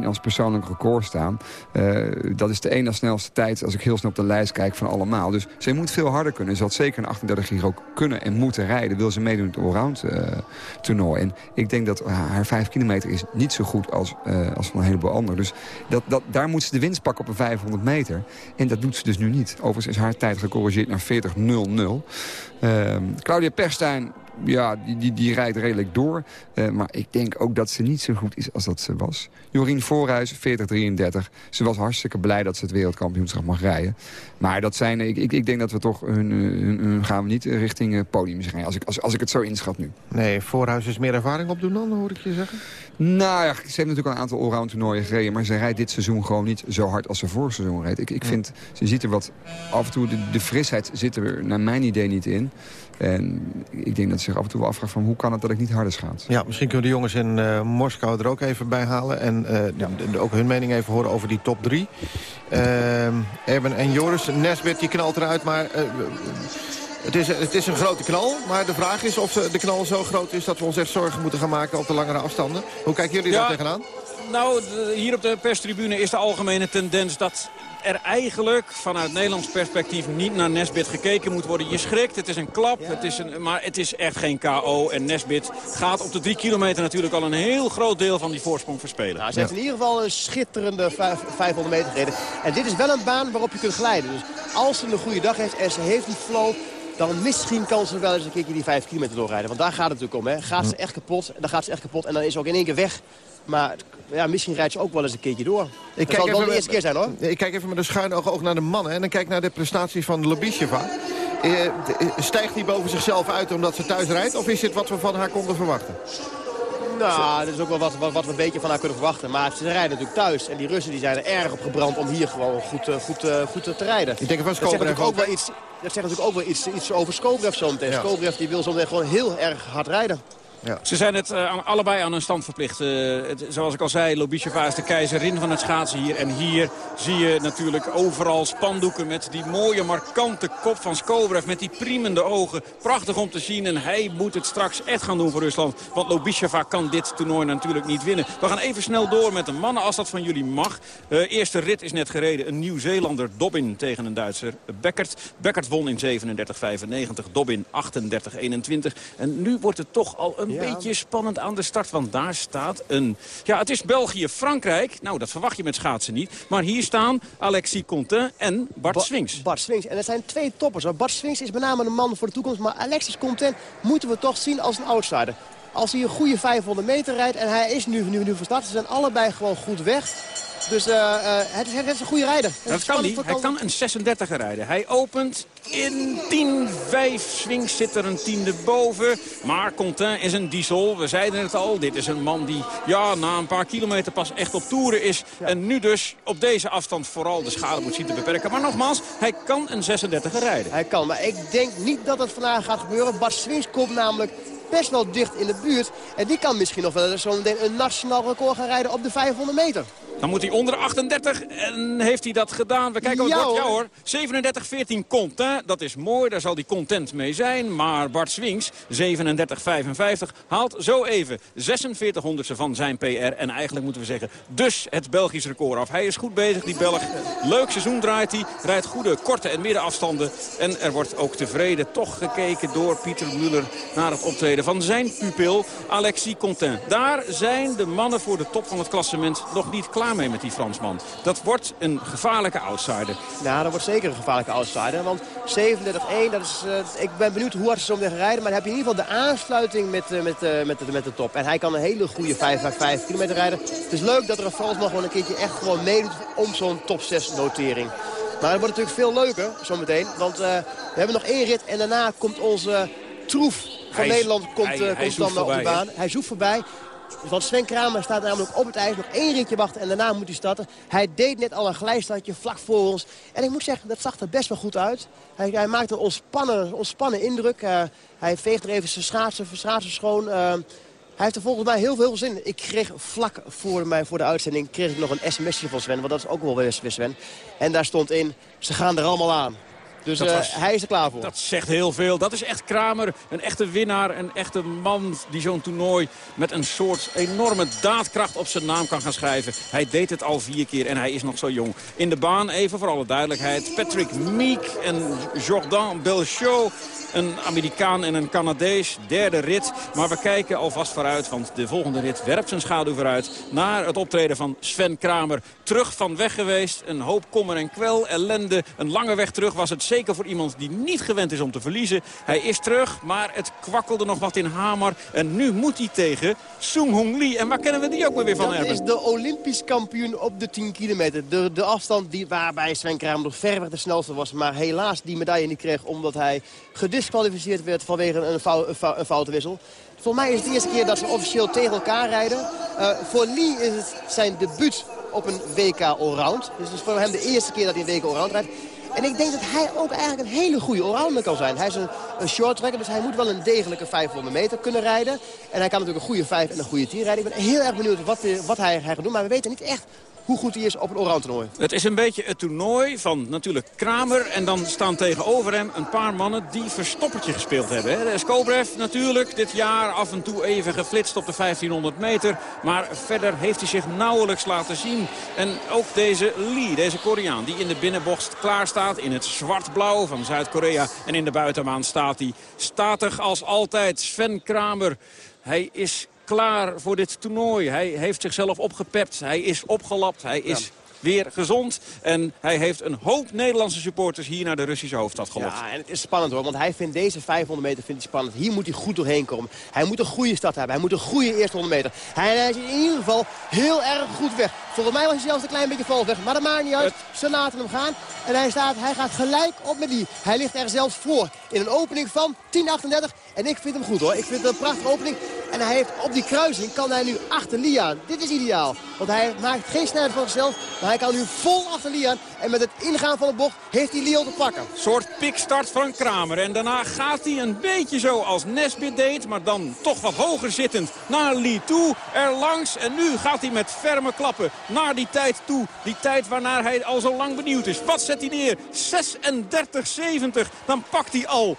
38-15 als persoonlijk record staan. Uh, dat is de ene snelste tijd, als ik heel snel op de lijst kijk, van allemaal. Dus ze moet veel harder kunnen. Ze had zeker een 38 hier ook kunnen en moeten rijden. Wil ze meedoen in het allround uh, toernooi. En ik denk dat haar 5 kilometer is niet zo goed als, als van een heleboel anderen. Dus dat, dat, daar moet ze de winst pakken op een 500 meter. En dat doet ze dus nu niet. Overigens is haar tijd gecorrigeerd naar 40-0-0. Uh, Claudia Perstijn, ja, die, die, die rijdt redelijk door. Uh, maar ik denk ook dat ze niet zo goed is als dat ze was. Jorien Voorhuis, 40-33. Ze was hartstikke blij dat ze het wereldkampioenschap mag rijden. Maar dat zijn, ik, ik, ik denk dat we toch hun, gaan we niet richting uh, podium rijden. Als ik, als, als ik het zo inschat nu.
Nee, Voorhuis is meer ervaring opdoen dan, hoor ik je zeggen?
Nou ja, ze heeft natuurlijk al een aantal allround toernooien gereden. Maar ze rijdt dit seizoen gewoon niet zo hard als ze vorig seizoen reed. Ik, ik vind, ze ziet er wat, af en toe, de, de frisheid zit er naar mijn idee niet in. En ik denk dat ze zich af en toe wel afvraagt van hoe kan het dat ik niet harder schaats.
Ja, misschien kunnen de jongens in uh, Moskou er ook even bij halen. En uh, ja. de, de, ook hun mening even horen over die top drie. Uh, Erben en Joris, Nesbit die knalt eruit, maar... Het is, het is een grote knal, maar de vraag is of de knal zo groot is... dat we ons echt zorgen moeten gaan maken op de langere afstanden. Hoe kijken jullie daar tegenaan?
Nou, hier op de perstribune is de algemene tendens dat er eigenlijk vanuit Nederlands perspectief niet naar Nesbit gekeken moet worden. Je schrikt, het is een klap, het is een, maar het is echt geen KO. En Nesbit gaat op de drie kilometer natuurlijk al een heel groot deel van die voorsprong verspelen.
Nou, ze heeft in ieder geval een schitterende 500 meter gereden. En dit is wel een baan waarop je kunt glijden. Dus als ze een goede dag heeft en ze heeft die flow dan misschien kan ze wel eens een keertje die 5 kilometer doorrijden. Want daar gaat het natuurlijk om. Hè. Gaat ze echt kapot, dan gaat ze echt kapot en dan is ze ook in één keer weg. Maar ja, misschien rijdt ze ook wel eens een keertje door. Ik dat zal wel de eerste keer zijn hoor.
Ik kijk even met een schuin oog, naar de mannen. En dan kijk naar de prestaties van Lobisheva. Eh, eh, stijgt hij boven zichzelf uit omdat ze thuis rijdt? Of is dit wat we van haar konden verwachten?
Nou, dat is ook wel wat, wat, wat, we een beetje van haar kunnen verwachten. Maar ze rijden natuurlijk thuis. En die Russen die zijn er erg op gebrand om hier gewoon goed, uh, goed, uh, goed te rijden.
Ik denk van
dat zegt natuurlijk ook wel iets, dat zegt natuurlijk ook wel iets, iets over Skobrev zometeen. Ja. Skobrev die wil zometeen gewoon heel erg hard rijden.
Ja. Ze zijn het uh, allebei aan een stand verplicht. Het, zoals ik al zei, Lobisheva is de keizerin van het schaatsen hier. En hier zie je natuurlijk overal spandoeken met die mooie markante kop van Skobrev. Met die priemende ogen. Prachtig om te zien. En hij moet het straks echt gaan doen voor Rusland. Want Lobisheva kan dit toernooi natuurlijk niet winnen. We gaan even snel door met de mannen als dat van jullie mag. Uh, eerste rit is net gereden. Een Nieuw-Zeelander Dobbin tegen een Duitser Beckert. Beckert won in 37-95. Dobbin 38-21. En nu wordt het toch al een een beetje spannend aan de start. Want daar staat een... Ja, het is België-Frankrijk. Nou, dat verwacht je met schaatsen niet. Maar hier staan Alexis Contin en Bart ba Swings.
Bart Swings. En het zijn twee toppers. Bart Swings is met name een man voor de toekomst. Maar Alexis Contin moeten we toch zien als een outsider. Als hij een goede 500 meter rijdt en hij is nu, nu, nu van start. Ze zijn allebei gewoon goed weg. Dus uh, uh, het, is, het, is, een goede rijder.
Dat kan hij. Hij kan een 36er rijden. Hij opent in 10-5. Swings zit er een tiende boven. Maar Contin is een diesel. We zeiden het al. Dit is een man die ja, na een paar kilometer pas echt op toeren is. Ja. En nu dus op deze afstand vooral de schade moet zien te beperken. Maar nogmaals, hij kan een 36er rijden.
Hij kan, maar ik denk niet dat het vandaag gaat gebeuren. Bart Swings komt namelijk best wel dicht in de buurt. En die kan misschien nog wel zometeen een nationaal record gaan rijden op de 500 meter.
Dan moet hij onder 38 en heeft hij dat gedaan. We kijken
ja,
het hoor. 37-14 Content. Dat is mooi, daar zal hij content mee zijn. Maar Bart Swings, 37-55, haalt zo even 46 honderdste van zijn PR. En eigenlijk moeten we zeggen, dus het Belgisch record af. Hij is goed bezig, die Belg. Leuk seizoen draait hij. Rijdt goede korte en middenafstanden. En er wordt ook tevreden toch gekeken door Pieter Muller naar het optreden van zijn pupil Alexis Content. Daar zijn de mannen voor de top van het klassement nog niet klaar mee met die Fransman. Dat wordt een gevaarlijke outsider.
Nou, dat wordt zeker een gevaarlijke outsider. Want 37-1, dat is, uh, ik ben benieuwd hoe hard ze zo meteen rijden. Maar dan heb je in ieder geval de aansluiting met, uh, met, uh, met, de, met de top. En hij kan een hele goede 5 kilometer rijden. Het is leuk dat er een Fransman gewoon een keertje echt gewoon meedoet om zo'n top 6 notering. Maar het wordt natuurlijk veel leuker zometeen. Want we hebben nog één rit en daarna komt onze troef van hij Nederland komt, hij, komt dan op de baan. Hij zoekt voorbij. Want Sven Kramer staat namelijk op het ijs. Nog één ritje wachten en daarna moet hij starten. Hij deed net al een glijstartje vlak voor ons. En ik moet zeggen, dat zag er best wel goed uit. Hij, hij maakt een ontspannen, ontspannen indruk. Uh, hij veegt er even zijn schaatsen, schaatsen schoon. Uh, hij heeft er volgens mij heel veel zin. Ik kreeg vlak voor, mij, voor de uitzending kreeg ik nog een sms'je van Sven. Want dat is ook wel weer Sven. En daar stond in, ze gaan er allemaal aan. Dus was, hij is er klaar voor.
Dat zegt heel veel. Dat is echt Kramer. Een echte winnaar. Een echte man die zo'n toernooi met een soort enorme daadkracht op zijn naam kan gaan schrijven. Hij deed het al vier keer en hij is nog zo jong. In de baan, even voor alle duidelijkheid. Patrick Meek en Jordan Belchot. Een Amerikaan en een Canadees. Derde rit. Maar we kijken alvast vooruit, want de volgende rit werpt zijn schaduw vooruit. Naar het optreden van Sven Kramer. Terug van weg geweest. Een hoop kommer en kwel, ellende. Een lange weg terug was het zeker voor iemand die niet gewend is om te verliezen. Hij is terug, maar het kwakkelde nog wat in Hamar. En nu moet hij tegen Sung Hong Lee. En waar kennen we die ook weer van,
Dat is de Olympisch kampioen op de 10 kilometer. De, de afstand die, waarbij Sven Kramer nog ver weg de snelste was. Maar helaas die medaille niet kreeg omdat hij gedisqualificeerd werd vanwege een, fou, een foute wissel. Voor mij is het de eerste keer dat ze officieel tegen elkaar rijden. Uh, voor Lee is het zijn debuut op een WK Allround. Dus het is voor hem de eerste keer dat hij een WK Allround rijdt. En ik denk dat hij ook eigenlijk een hele goede allrounder kan zijn. Hij is een, een short tracker, dus hij moet wel een degelijke 500 meter kunnen rijden. En hij kan natuurlijk een goede 5 en een goede 10 rijden. Ik ben heel erg benieuwd wat, wat hij, hij gaat doen. Maar we weten niet echt hoe goed hij is op een allround toernooi.
Het is een beetje het toernooi van natuurlijk Kramer. En dan staan tegenover hem een paar mannen die verstoppertje gespeeld hebben. Hè. Skobrev natuurlijk dit jaar af en toe even geflitst op de 1500 meter. Maar verder heeft hij zich nauwelijks laten zien. En ook deze Lee, deze Koreaan, die in de binnenbocht klaar staat. In het zwart-blauw van Zuid-Korea. En in de buitenbaan staat hij statig als altijd. Sven Kramer. Hij is klaar voor dit toernooi. Hij heeft zichzelf opgepept. Hij is opgelapt. Hij is weer gezond. En hij heeft een hoop Nederlandse supporters hier naar de Russische hoofdstad gelokt.
Ja, en het is spannend hoor, want hij vindt deze 500 meter vindt hij spannend. Hier moet hij goed doorheen komen. Hij moet een goede start hebben. Hij moet een goede eerste 100 meter. Hij is in ieder geval heel erg goed weg. Volgens mij was hij zelfs een klein beetje vol weg. Maar dat maakt niet uit. Ze laten hem gaan. En hij, staat, hij gaat gelijk op met die. Hij ligt er zelfs voor in een opening van 10.38. En ik vind hem goed hoor. Ik vind het een prachtige opening. En hij heeft op die kruising kan hij nu achter Liaan. Dit is ideaal. Want hij maakt geen snelheid van zichzelf. Maar hij kan nu vol achter Liaan. En met het ingaan van de bocht heeft hij Lian te pakken.
Soort pikstart van Kramer. En daarna gaat hij een beetje zo als Nesbit deed. Maar dan toch wat hoger zittend naar Lee toe. Er langs. En nu gaat hij met ferme klappen naar die tijd toe. Die tijd waarnaar hij al zo lang benieuwd is. Wat zet hij neer? 36-70. Dan pakt hij al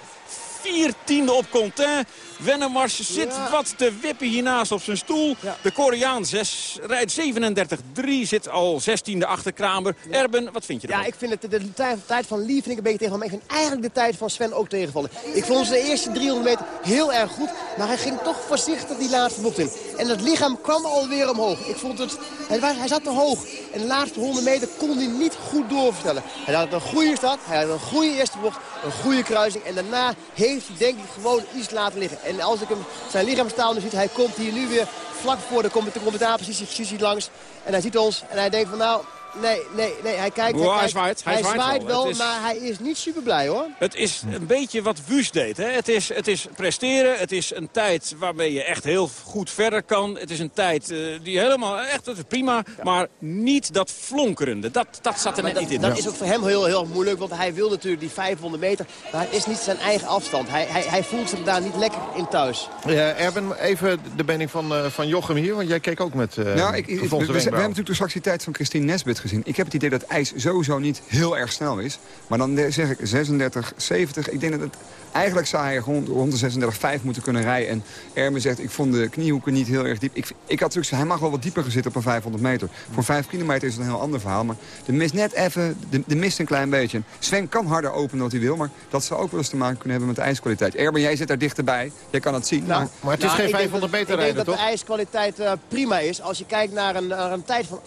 14 op Contain. Wennemars zit wat te wippen hiernaast op zijn stoel. De Koreaan 6, rijdt 37-3, zit al 16e achter Kramer. Erben, wat vind je ervan?
Ja, ik vind het, de, de, tijd, tijd van Lee vind ik een beetje tegenvallen. Maar ik vind eigenlijk de tijd van Sven ook tegenvallen. Ik vond de eerste 300 meter heel erg goed. Maar hij ging toch voorzichtig die laatste bocht in. En het lichaam kwam alweer omhoog. Ik vond het, hij, hij zat te hoog. En de laatste 100 meter kon hij niet goed doorvertellen. Hij had een goede start, hij had een goede eerste bocht, een goede kruising. En daarna heeft hij denk ik gewoon iets laten liggen. En als ik hem zijn lichaamstaal nu ziet, hij komt hier nu weer vlak voor de commentaarpositie langs. En hij ziet ons en hij denkt van nou, Nee, nee, nee. Hij kijkt.
Wow,
hij,
hij zwaait. Hij,
hij
zwaait,
zwaait wel,
is-
maar hij is niet super blij hoor.
Het is een beetje wat Wus deed. Hè? Het, is, het is presteren. Het is een tijd waarmee je echt heel goed verder kan. Het is een tijd eh, die helemaal echt dat is prima. Maar niet dat flonkerende. Dat, dat zat er net
dat,
niet in.
dat is ook voor hem heel, heel moeilijk, want hij wil natuurlijk die 500 meter. Maar het is niet zijn eigen afstand. Hij, hij, hij voelt zich daar niet lekker in thuis.
Ja, Erben, even de mening van, eh, van Jochem hier, want jij keek ook met eh
nou, ik, ik- we, hebben natuurlijk de straks die tijd van Christine Nesbit gezien. Ik heb het idee dat ijs sowieso niet heel erg snel is. Maar dan zeg ik 36, 70. Ik denk dat het eigenlijk zou hij rond, rond de 36, 5 moeten kunnen rijden. En Erme zegt, ik vond de kniehoeken niet heel erg diep. Ik, ik had natuurlijk, hij mag wel wat dieper gezitten op een 500 meter. Voor 5 kilometer is het een heel ander verhaal. Maar de mist net even, de, de mist een klein beetje. En Sven kan harder openen wat hij wil. Maar dat zou ook wel eens te maken kunnen hebben met de ijskwaliteit. Erben, jij zit daar dichterbij. Jij kan het zien. maar,
Nou, ik denk dat- Ik denk dat de ijskwaliteit prima is. Als je kijkt naar een, naar een tijd van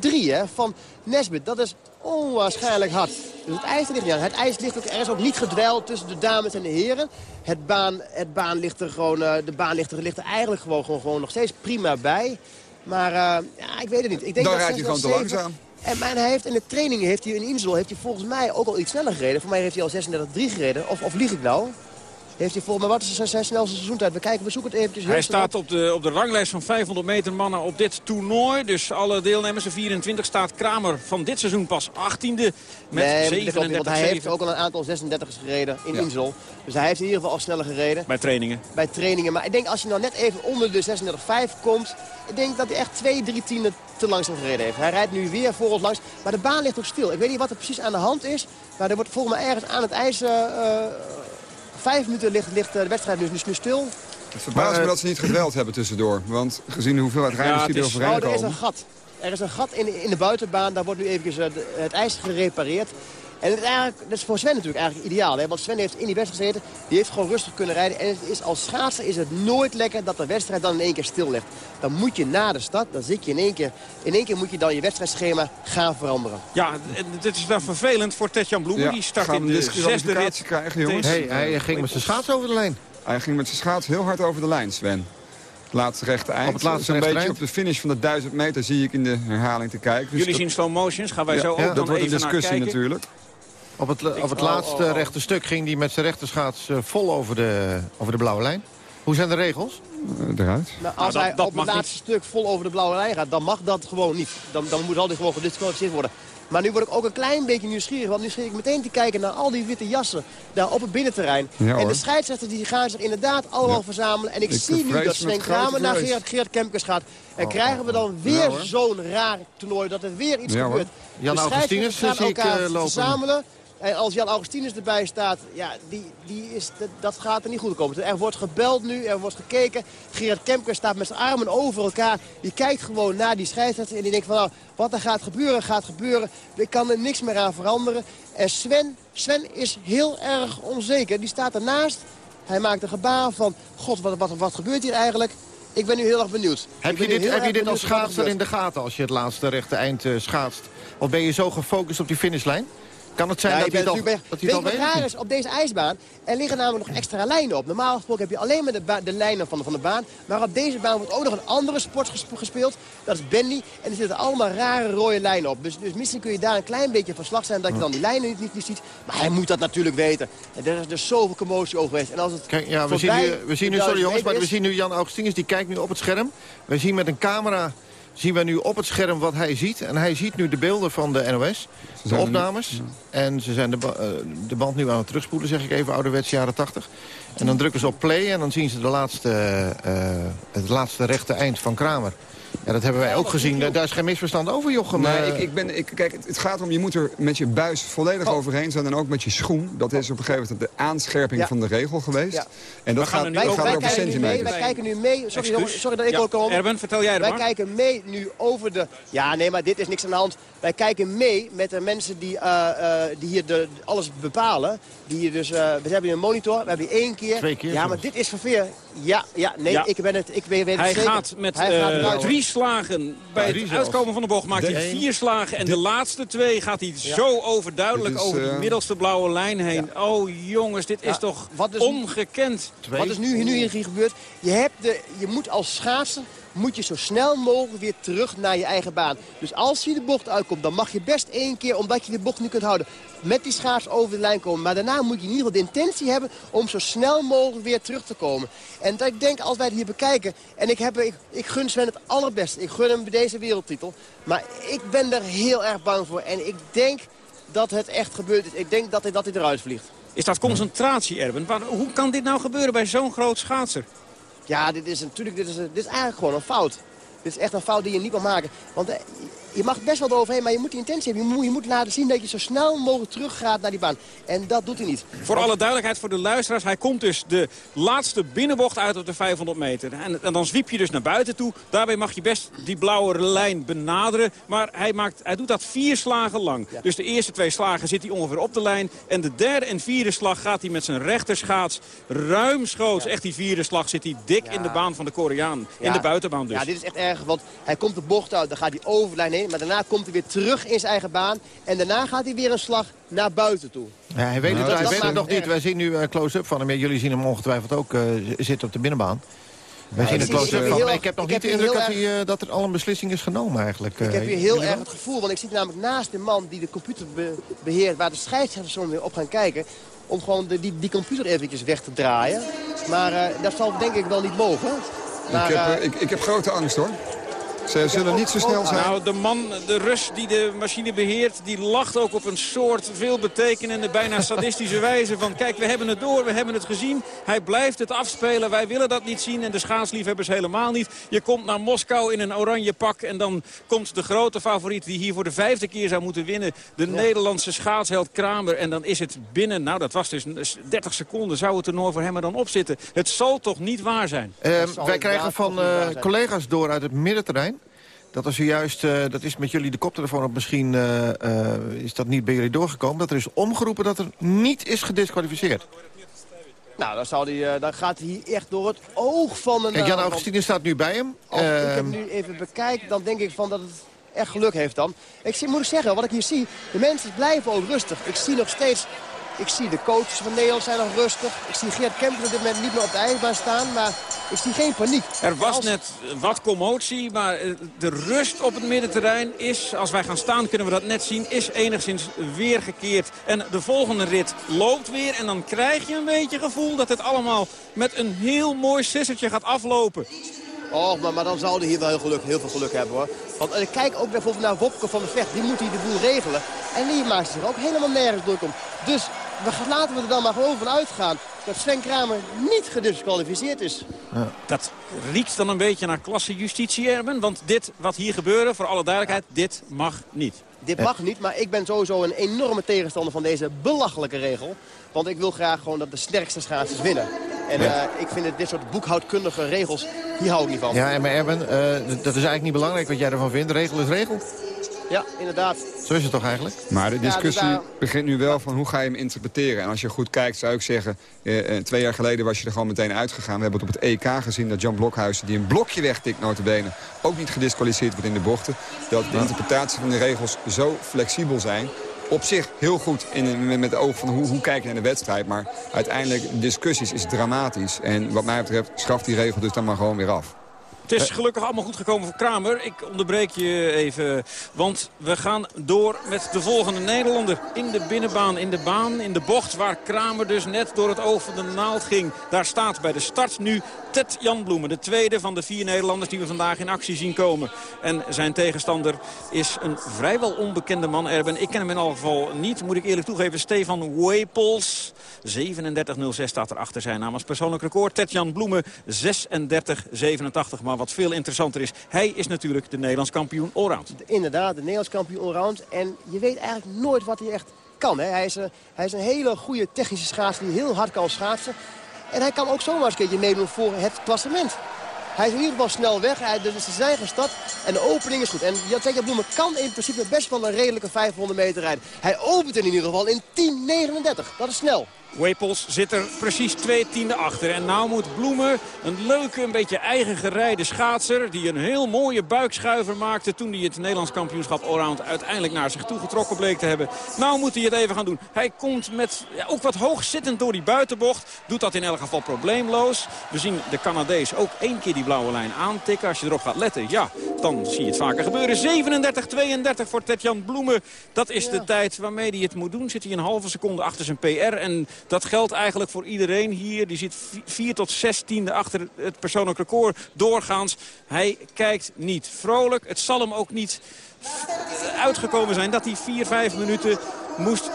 38-3 hè, van Nesbit. Dat is onwaarschijnlijk hard. Dus het ijs ligt niet aan. Het ijs ligt ook, er is ook niet gedwijld tussen de dames en de heren. Het baan, het baan ligt er gewoon, eh, de baan ligt er, ligt er eigenlijk gewoon, gewoon, gewoon nog steeds prima bij. Maar eh, ja, ik weet het niet. Ik denk
Dan
dat
rijdt hij gewoon te
607
langzaam.
En, maar hij heeft in de trainingen, heeft hij in Insel, heeft hij volgens mij ook al iets sneller gereden. Voor mij heeft hij al 36-3 gereden. Of, of lieg ik nou? Heeft hij volgens mij, wat is zijn, snelste seizoentijd? We kijken, we zoeken het eventjes.
Hij staat op de, op de ranglijst van 500 meter mannen op dit toernooi. Dus alle deelnemers, de 24, staat Kramer van dit seizoen pas 18e. Met
nee, maar dat klopt niet, want hij
37-7
heeft ook al een aantal 36ers gereden in
Ja.
Insel. Dus hij heeft in ieder geval al sneller gereden.
bij trainingen.
Bij trainingen. Maar ik denk als hij nou net even onder de 36,5 komt... ik denk dat hij echt twee, drie tienden te langzaam gereden heeft. Hij rijdt nu weer voor ons langs. Maar de baan ligt ook stil. Ik weet niet wat er precies aan de hand is. Maar er wordt volgens mij ergens aan het ijs... eh, eh, vijf minuten ligt, ligt eh, de wedstrijd nu, nu stil.
Het verbaast
Maar,
me
eh,
dat ze niet gedweld hebben tussendoor. Want gezien de hoeveelheid rijders die er overheen
Oh, er is
komen...
een gat. Er is een gat in, in de buitenbaan. Daar wordt nu eventjes eh, het ijs gerepareerd. En het is eigenlijk, dat is voor Sven natuurlijk eigenlijk ideaal. Hè? Want Sven heeft in die wedstrijd gezeten. Die heeft gewoon rustig kunnen rijden. En het is, als schaatser is het nooit lekker dat de wedstrijd dan in één keer stil ligt. Dan moet je na de stad, dan zit je in één keer... In één keer moet je dan je wedstrijdschema gaan veranderen.
Ja, en dit is dan vervelend voor Tetjan Bloemen.
Ja,
die start in de
een
zesde rit.
krijgen, jongens?
Hey, hij ging met zijn schaats over de lijn.
Hij ging met zijn schaats heel hard over de lijn, Sven. Het laatste rechte eind.
Op het laatste
Zo'n
rechte
beetje
eind.
op de finish van de 1000 meter zie ik in de herhaling te kijken. Dus
Jullie
dat-
zien slow motions. Gaan wij
Ja,
zo ook
ja,
dan
dat wordt een discussie natuurlijk.
Op het, op het
oh,
laatste
oh, oh.
rechte stuk ging hij met zijn rechterschaats eh, vol over de, over de blauwe lijn. Hoe zijn de regels?
eruit.
Nou, als
dat-
hij
dat
op het laatste stuk vol over de blauwe lijn gaat, dan mag dat gewoon niet. Dan, dan moet altijd gewoon gedisqualificeerd worden. Maar nu word ik ook een klein beetje nieuwsgierig. Want nu schrik ik meteen te kijken naar al die witte jassen daar op het binnenterrein.
Ja,
en de scheidsrechters die gaan zich inderdaad allemaal verzamelen. En ik,
Ik
zie nu dat Sven Kramer naar. Gerard, Gerard Kemkes gaat. En
Oh,
krijgen we dan weer zo'n raar toernooi dat er weer iets gebeurt.
Jan
de
Augustinus,
scheidsrechters
zie ik,
gaan elkaar
eh, lopen.
verzamelen. En als Jan Augustinus erbij staat, ja, die, die is, dat, dat gaat er niet goed komen. Er wordt gebeld nu, er wordt gekeken. Gerard Kemker staat met zijn armen over elkaar. Die kijkt gewoon naar die scheidsrechter en die denkt van... nou, wat er gaat gebeuren, gaat gebeuren. Ik kan er niks meer aan veranderen. En Sven, Sven is heel erg onzeker. Die staat ernaast. Hij maakt een gebaar van... God, wat, wat, wat gebeurt hier eigenlijk? Ik ben nu heel erg benieuwd.
Heb je dit, heb je dit als
er
schaatser in de gaten als je het laatste rechte eind eh, schaatst? Of ben je zo gefocust op die finishlijn? Kan het zijn
Ja,
dat hij al, dat hij het al
Weet je wat
weet?
raar is? Op deze ijsbaan, er liggen namelijk nog extra lijnen op. Normaal gesproken heb je alleen maar de, lijnen van de, van de baan. Maar op deze baan wordt ook nog een andere sport ges- gespeeld. Dat is bandy. En er zitten allemaal rare rode lijnen op. Dus, dus misschien kun je daar een klein beetje van slag zijn dat je dan die lijnen niet, niet, niet ziet. Maar hij moet dat natuurlijk weten. En er is dus zoveel commotie over geweest. En als het
Kijk, ja, we zien nu, we zien nu sorry jongens, maar we zien nu Jan Augustinus, die kijkt nu op het scherm. We zien met een camera, zien we nu op het scherm wat hij ziet. En hij ziet nu de beelden van de NOS, de opnames. En ze zijn de, ba- eh, de band nu aan het terugspoelen, zeg ik even, ouderwets jaren 80. En dan drukken ze op play en dan zien ze de laatste, eh, het laatste rechte eind van Kramer. Ja, dat hebben wij ook gezien. Daar is geen misverstand over, Jochem.
Nee,
Eh,
ik, ik ben, ik, kijk, het, het gaat om, je moet er met je buis volledig
Oh.
overheen zijn en ook met je schoen. Dat is op een gegeven moment de aanscherping
Ja.
van de regel geweest.
Ja.
En dat gaat,
er
Wij,
gaat over
mee,
centimeters.
wij kijken nu mee. Sorry, sorry dat ik
Ja,
wil komen.
Erben, vertel jij er
Wij
maar.
kijken mee nu over de... Ja, nee, maar dit is niks aan de hand. Wij kijken mee met de mensen die, eh, eh, die hier de, alles bepalen. Die hier dus, eh, we hebben hier een monitor, we hebben hier één keer.
Twee keer
Ja, maar dit is verveer. Ja, ja, nee,
Ja.
ik ben het, ik weet, weet het
Hij
zeker.
gaat met
Hij gaat
eh, drie slagen bij het
zelfs.
uitkomen van de bocht. Maakt hij vier slagen. En de laatste twee gaat hij zo overduidelijk
is,
over die
eh,
middelste blauwe lijn heen. Oh jongens, dit is toch
wat is-
ongekend.
Wat is nu, nu hier gebeurd? Je, hebt de, je moet als schaatser moet je zo snel mogelijk weer terug naar je eigen baan. Dus als je de bocht uitkomt, dan mag je best één keer, omdat je de bocht niet kunt houden, met die schaats over de lijn komen. Maar daarna moet je in ieder geval de intentie hebben om zo snel mogelijk weer terug te komen. En dat ik denk, als wij het hier bekijken, en ik, heb, ik, ik gun Sven het allerbeste. Ik gun hem deze wereldtitel. Maar ik ben er heel erg bang voor. En ik denk dat het echt gebeurd is. Ik denk dat hij, dat hij eruit vliegt.
Is dat concentratie, Erben? Maar hoe kan dit nou gebeuren bij zo'n groot schaatser?
Ja, dit is natuurlijk dit is, dit is eigenlijk gewoon een fout. Dit is echt een fout die je niet mag maken. Want eh, je mag best wel eroverheen, maar je moet die intentie hebben. Je moet, je moet laten zien dat je zo snel mogelijk teruggaat naar die baan. En dat doet hij niet.
Voor alle duidelijkheid voor de luisteraars. Hij komt dus de laatste binnenbocht uit op de 500 meter. En, en dan zwiep je dus naar buiten toe. Daarbij mag je best die blauwe lijn benaderen. Maar hij, maakt, hij doet dat vier slagen lang. Dus de eerste twee slagen zit hij ongeveer op de lijn. En de derde en vierde slag gaat hij met zijn rechterschaats ruimschoots. Echt die vierde slag zit hij dik in de baan van de Koreaan. In de buitenbaan dus.
Ja, dit is echt erg, want hij komt de bocht uit, dan gaat hij over de lijn heen. Maar daarna komt hij weer terug in zijn eigen baan. En daarna gaat hij weer een slag naar buiten toe.
Ja, hij weet
Nou,
het,
dat-
hij
dat
weet het
maakt
nog
het
niet. Wij zien nu een close-up van hem. Ja, Jullie zien hem ongetwijfeld ook eh, zitten op de binnenbaan. Wij
Ja,
zien
zie-
close-up van Ik heb nog
ik
niet de
heb
indruk dat, hij, eh, dat er al een beslissing is genomen eigenlijk.
Ik
eh.
heb hier heel erg het gevoel, want ik zit namelijk naast de man die de computer be- beheert... waar de scheidsrechters zo weer op gaan kijken... om gewoon de, die, die computer eventjes weg te draaien. Maar eh, dat zal denk ik wel niet mogen. Maar,
ik, heb,
eh,
eh, ik, ik heb grote angst hoor. Ze zullen niet zo snel zijn.
Nou, de man, de Rus die de machine beheert, die lacht ook op een soort veelbetekenende, bijna sadistische wijze. Van kijk, we hebben het door, we hebben het gezien. Hij blijft het afspelen, wij willen dat niet zien. En de schaatsliefhebbers helemaal niet. Je komt naar Moskou in een oranje pak. En dan komt de grote favoriet die hier voor de vijfde keer zou moeten winnen. De Nederlandse schaatsheld Kramer. En dan is het binnen, nou dat was dus 30 seconden, zou het toernooi voor hem er dan op zitten. Het zal toch niet waar zijn?
Ehm, wij krijgen van eh,
zijn.
collega's door uit het middenterrein. Dat is zojuist, eh, dat is met jullie de koptelefoon op misschien, eh, eh, is dat niet bij jullie doorgekomen. Dat er is omgeroepen dat er niet is gedisqualificeerd.
Nou, dan, zal die, dan gaat hij echt door het oog van een...
Kijk, Jan Augustine staat nu bij hem.
Als ik
Ehm,
hem nu even bekijk, dan denk ik van dat het echt geluk heeft dan. Ik zie, moet ik zeggen, wat ik hier zie, de mensen blijven ook rustig. Ik zie nog steeds Ik zie de coaches van Nederland zijn nog rustig. Ik zie Geert Kemper op dit moment niet meer op de ijsbaan staan. Maar ik zie geen paniek.
Er was net wat commotie, maar eh, de rust op het middenterrein is, als wij gaan staan kunnen we dat net zien, is enigszins weergekeerd. En de volgende rit loopt weer en dan krijg je een beetje gevoel dat het allemaal met een heel mooi sissertje gaat aflopen.
Oh, maar, maar dan zouden hier wel heel, geluk, heel veel geluk hebben hoor. Want ik kijk ook bijvoorbeeld naar Wopke van de Vecht. Die moet hier de boel regelen. En die maakt zich ook helemaal nergens druk om. Dus we, laten we er dan maar gewoon van uitgaan dat Sven Kramer niet gedisqualificeerd is.
Ja. Dat riekt dan een beetje naar klasse justitie, Erben. Want dit wat hier gebeurde, voor alle duidelijkheid, dit mag niet.
Dit mag niet, maar ik ben sowieso een enorme tegenstander van deze belachelijke regel. Want ik wil graag gewoon dat de sterkste schaatsers winnen. En uh, ik vind het, dit soort boekhoudkundige regels, hier hou ik niet van.
Ja, maar Erben, uh, dat is eigenlijk niet belangrijk wat jij ervan vindt. Regel is regel.
Ja, inderdaad.
Zo is het toch eigenlijk?
Maar de discussie ja, dus begint nu wel van hoe ga je hem interpreteren. En als je goed kijkt zou ik zeggen, eh, twee jaar geleden was je er gewoon meteen uitgegaan. We hebben het op het EK gezien dat Jan Blokhuizen, die een blokje wegtikt notabene, ook niet gedisqualificeerd wordt in de bochten. Dat de interpretatie van de regels zo flexibel zijn op zich heel goed in, met het oog van hoe, hoe kijk je naar de wedstrijd. Maar uiteindelijk, de discussies is dramatisch. En wat mij betreft schaft die regel dus dan maar gewoon weer af.
Het is gelukkig allemaal goed gekomen voor Kramer. Ik onderbreek je even, want we gaan door met de volgende Nederlander. In de binnenbaan, in de baan, in de bocht waar Kramer dus net door het oog van de naald ging. Daar staat bij de start nu Ted Jan Bloemen. De tweede van de vier Nederlanders die we vandaag in actie zien komen. En zijn tegenstander is een vrijwel onbekende man, Erben. Ik ken hem in elk geval niet, moet ik eerlijk toegeven. Stefan Wepels. 37.06 staat er achter zijn naam als persoonlijk record. Ted Jan Bloemen 36.87. Maar wat veel interessanter is, hij is natuurlijk de Nederlands kampioen allround.
Inderdaad, de Nederlands kampioen allround. En je weet eigenlijk nooit wat hij echt kan. Hè? Hij, is een, hij is een hele goede technische schaatser die heel hard kan schaatsen. En hij kan ook zomaar eens een keertje meedoen voor het klassement. Hij is in ieder geval snel weg. Hij, dus is zijn eigen En de opening is goed. En Jateka Bloemen kan in principe best wel een redelijke 500 meter rijden. Hij opent in ieder geval in 10.39. Dat is snel.
Wepels zit er precies twee tienden achter. En nou moet Bloemen, een leuke, een beetje eigen gerijde schaatser... die een heel mooie buikschuiver maakte toen hij het Nederlands kampioenschap allround... uiteindelijk naar zich toe getrokken bleek te hebben. Nou moet hij het even gaan doen. Hij komt met ja, ook wat hoog zittend door die buitenbocht. Doet dat in elk geval probleemloos. We zien de Canadees ook één keer die blauwe lijn aantikken. Als je erop gaat letten, ja, dan zie je het vaker gebeuren. 37-32 voor Tetjan Bloemen. Dat is de tijd waarmee hij het moet doen. Zit hij een halve seconde achter zijn PR. En dat geldt eigenlijk voor iedereen hier. Die zit 4 tot 16e achter het persoonlijk record doorgaans. Hij kijkt niet vrolijk. Het zal hem ook niet uitgekomen zijn dat hij 4, 5 minuten moest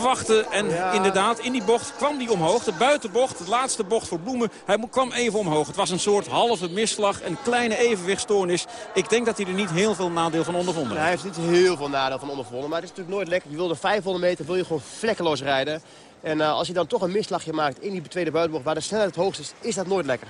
wachten. En inderdaad, in die bocht kwam hij omhoog. De buitenbocht, de laatste bocht voor Bloemen. Hij kwam even omhoog. Het was een soort halve misslag, een kleine evenwichtstoornis. Ik denk dat hij er niet heel veel nadeel van ondervonden
heeft. Hij heeft niet heel veel nadeel van ondervonden. Maar het is natuurlijk nooit lekker. Je wil de 500 meter wil je gewoon vlekkeloos rijden. En uh, als je dan toch een misslagje maakt in die tweede buitenbocht... waar de snelheid het hoogst is, is dat nooit lekker.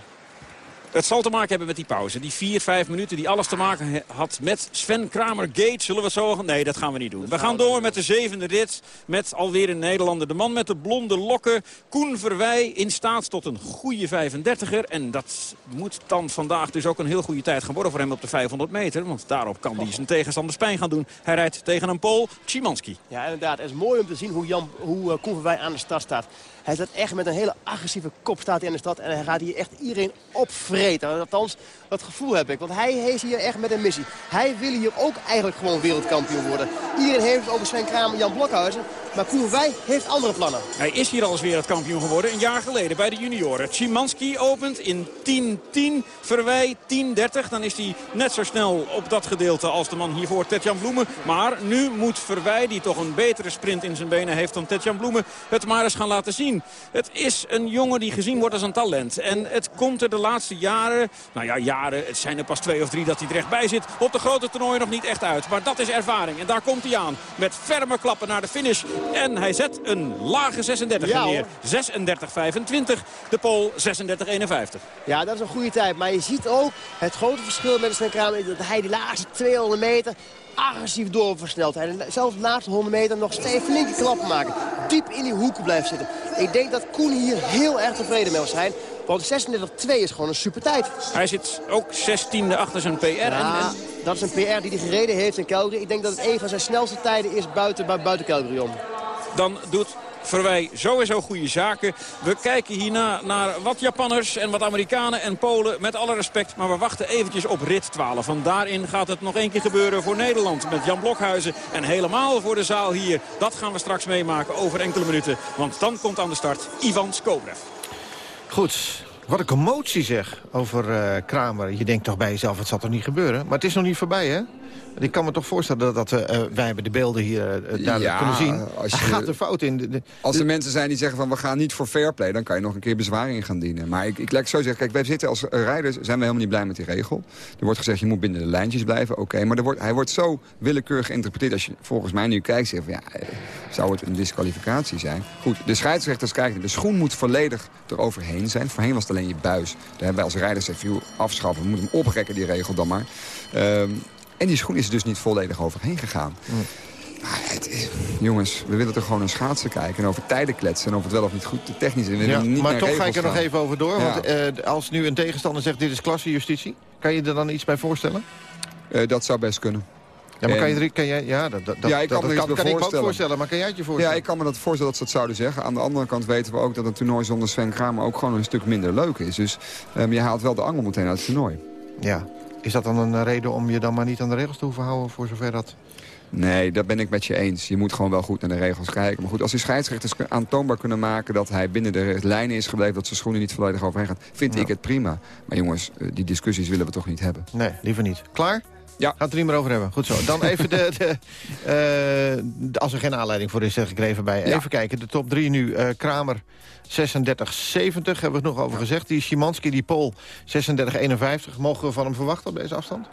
Het zal te maken hebben met die pauze. Die vier, vijf minuten die alles te maken had met Sven Kramer Gate. Zullen we het zo zeggen? Nee, dat gaan we niet doen. We gaan door met de zevende rit. Met alweer een Nederlander. De man met de blonde lokken. Koen Verwij in staat tot een goede 35er. En dat moet dan vandaag dus ook een heel goede tijd gaan worden voor hem op de 500 meter. Want daarop kan hij zijn tegenstander pijn gaan doen. Hij rijdt tegen een Pool, Szymanski.
Ja, inderdaad. Het is mooi om te zien hoe, Jan, hoe uh, Koen Verwij aan de start staat. Hij staat echt met een hele agressieve kop staat in de stad. En hij gaat hier echt iedereen opvreten. Althans, dat gevoel heb ik. Want hij is hier echt met een missie. Hij wil hier ook eigenlijk gewoon wereldkampioen worden. Iedereen heeft het over Sven Kramer Jan Blokhuizen. Maar Koen Wij heeft andere plannen.
Hij is hier al eens wereldkampioen geworden. Een jaar geleden bij de junioren. Szymanski opent in 10-10. Verwij 10-30. Dan is hij net zo snel op dat gedeelte als de man hiervoor Tetjan Bloemen. Maar nu moet Verwij, die toch een betere sprint in zijn benen heeft dan Tetjan Bloemen... het maar eens gaan laten zien. Het is een jongen die gezien wordt als een talent. En het komt er de laatste jaren... Nou ja, jaren. Het zijn er pas twee of drie dat hij er echt bij zit. Op de grote toernooien nog niet echt uit. Maar dat is ervaring. En daar komt hij aan. Met ferme klappen naar de finish. En hij zet een lage 36 ja, neer. 36-25. De Pool 36-51.
Ja, dat is een goede tijd. Maar je ziet ook het grote verschil met de Sven Kramer. Dat hij die laatste 200 meter agressief doorversneld. Hij zelfs de laatste 100 meter nog steeds flinke klappen maken. Diep in die hoeken blijft zitten. Ik denk dat Koen hier heel erg tevreden mee zal zijn. Want 36-2 is gewoon een super tijd.
Hij zit ook 16e achter zijn PR.
Ja, en, dat is een PR die hij gereden heeft in Calgary. Ik denk dat het een van zijn snelste tijden is buiten, buiten Calgary om.
Dan doet Verwij sowieso goede zaken. We kijken hierna naar wat Japanners en wat Amerikanen en Polen. Met alle respect, maar we wachten eventjes op rit 12. Van daarin gaat het nog één keer gebeuren voor Nederland. Met Jan Blokhuizen en helemaal voor de zaal hier. Dat gaan we straks meemaken over enkele minuten. Want dan komt aan de start Ivan Skobrev.
Goed, wat een commotie zeg over uh, Kramer. Je denkt toch bij jezelf, het zal toch niet gebeuren? Maar het is nog niet voorbij, hè? Ik kan me toch voorstellen dat, dat uh, wij hebben de beelden hier uh, duidelijk ja, kunnen zien. Als je, gaat er fout in. De,
als er mensen zijn die zeggen van we gaan niet voor fair play... dan kan je nog een keer bezwaar in gaan dienen. Maar ik, ik laat zo zeggen, kijk, wij zitten als rijders... zijn we helemaal niet blij met die regel. Er wordt gezegd, je moet binnen de lijntjes blijven. Oké, maar er wordt, hij wordt zo willekeurig geïnterpreteerd... als je volgens mij nu kijkt, zeg van ja, zou het een disqualificatie zijn? Goed, de scheidsrechters kijken, de schoen moet volledig eroverheen zijn. Voorheen was het alleen je buis. Daar hebben wij als rijders gezegd, afschaffen. We moeten hem oprekken, die regel dan maar. Um, en die schoen is er dus niet volledig overheen gegaan. Mm. Het jongens, we willen toch gewoon een schaatsen kijken... en over tijden kletsen en of het wel of niet goed technisch is.
Ja, niet maar toch ga ik er nog even over door. Want uh, als nu een tegenstander zegt dit is klassejustitie... kan je er dan iets bij voorstellen?
Uh, dat zou best kunnen.
Ja, maar kan, je, kan jij, ja, dat, dat, ja, ik kan, dat, kan, kan ik me ook voorstellen, maar kan jij het je voorstellen?
Ja, ik kan me dat voorstellen dat ze dat zouden zeggen. Aan de andere kant weten we ook dat een toernooi zonder Sven Kramer ook gewoon een stuk minder leuk is. Dus um, je haalt wel de angel meteen uit het toernooi.
Ja, is dat dan een reden om je dan maar niet aan de regels te hoeven houden... voor zover dat...
Nee, dat ben ik met je eens. Je moet gewoon wel goed naar de regels kijken. Maar goed, als die scheidsrechters aantoonbaar kunnen maken... dat hij binnen de lijnen is gebleven... dat zijn schoenen niet volledig overheen gaat... vind ik het prima. Maar jongens, eh, die discussies willen we toch niet hebben?
Nee, liever niet. Klaar?
Ja.
Gaat het er niet meer over hebben. Goed zo. Dan even de, de, uh, als er geen aanleiding voor is, zeg ik even bij. Even kijken, de top 3 nu. Uh, Kramer 36-70, hebben we het nog over gezegd. Die Szymanski, die Pool 36-51. Mogen we van hem verwachten op deze afstand?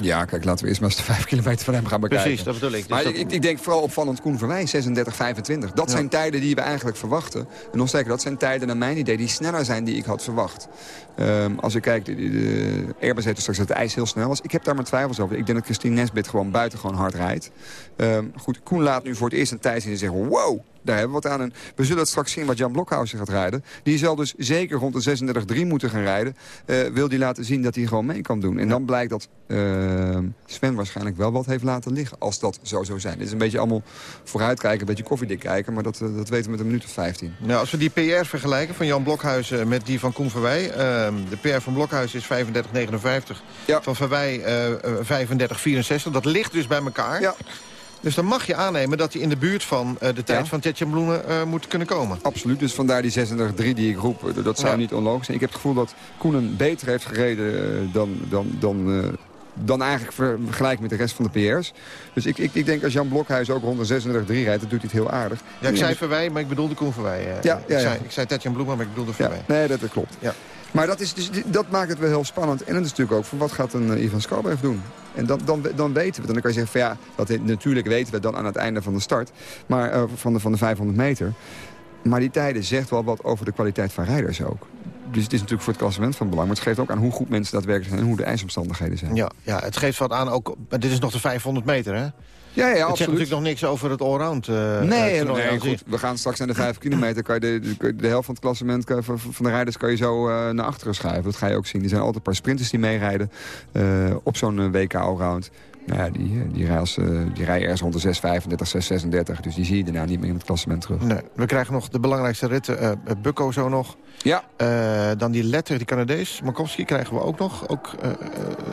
Ja, kijk, laten we eerst maar eens de vijf kilometer van hem gaan bekijken.
Precies, dat bedoel ik. Dus
maar
dat...
ik, ik, denk vooral opvallend Koen Verwij, 36, 25. Dat zijn tijden die we eigenlijk verwachten. En nog sterker, dat zijn tijden naar mijn idee die sneller zijn die ik had verwacht. Um, als ik kijk, de, de, de Airbus heeft straks dat het ijs heel snel was. Ik heb daar mijn twijfels over. Ik denk dat Christine Nesbit gewoon buiten gewoon hard rijdt. Um, goed, Koen laat nu voor het eerst een tijd zien en zegt... wow, daar hebben we wat aan. En we zullen het straks zien wat Jan Blokhuizen gaat rijden. Die zal dus zeker rond de 36-3 moeten gaan rijden. Uh, wil die laten zien dat hij gewoon mee kan doen. En dan blijkt dat uh, Sven waarschijnlijk wel wat heeft laten liggen. Als dat zo zou zijn. Dit is een beetje allemaal vooruitkijken, een beetje koffiedik kijken. Maar dat, uh, dat weten we met een minuut of 15.
Nou, als we die PR vergelijken van Jan Blokhuizen met die van Koen Verwij. Ehm, de PR van Blokhuizen is 35,59. Ja. Van Verwij 35,64. Dat ligt dus bij elkaar. Ja. Dus dan mag je aannemen dat hij in de buurt van uh, de tijd ja. van Tetjan Bloemen uh, moet kunnen komen.
Absoluut, dus vandaar die 36-3 die ik roep. Eh, dat zou ja. niet onlogisch zijn. Ik heb het gevoel dat Koenen beter heeft gereden uh, dan, dan, dan, dan eigenlijk vergelijk met de rest van de PR's. Dus ik, ik, ik denk als Jan Blokhuis ook rond de 36-3 rijdt, dan doet hij het heel aardig.
Ja, ik zei Verwij, maar ik bedoelde Koen Verwij. Ja, ja, ja, ik zei, ik zei Tetjan Bloemen, maar ik bedoelde Verwij.
Nee, dat, dat klopt. Ja. Maar dat, is dus, dat maakt het wel heel spannend. En dat is natuurlijk ook van wat gaat een uh, Ivan Skalbev doen? En dan, dan, dan weten we. Dan kan je zeggen van ja, dat, natuurlijk weten we dan aan het einde van de start. Maar uh, van, de, van de 500 meter. Maar die tijden zegt wel wat over de kwaliteit van rijders ook. Dus het is natuurlijk voor het klassement van belang. Maar het geeft ook aan hoe goed mensen daadwerkelijk zijn... en hoe de ijsomstandigheden zijn.
Ja, ja het geeft wat aan ook... Dit is nog de 500 meter, hè?
Ja, ja,
het
absoluut.
zegt natuurlijk nog niks over het allround. Uh,
nee, nee goed. We gaan straks naar de 5 kilometer. Kan je de, de, de, helft van het klassement kan, van, van de rijders kan je zo uh, naar achteren schuiven. Dat ga je ook zien. Er zijn altijd een paar sprinters die meerijden uh, op zo'n WK allround. Nou ja, die, die, rijden, die rijden ergens rond de 6,35, 6,36. Dus die zie je daarna niet meer in het klassement terug.
Nee, we krijgen nog de belangrijkste ritten. Uh, Bukko zo nog.
Ja.
Uh, dan die letter, die Canadees. Markowski krijgen we ook nog. Ook uh,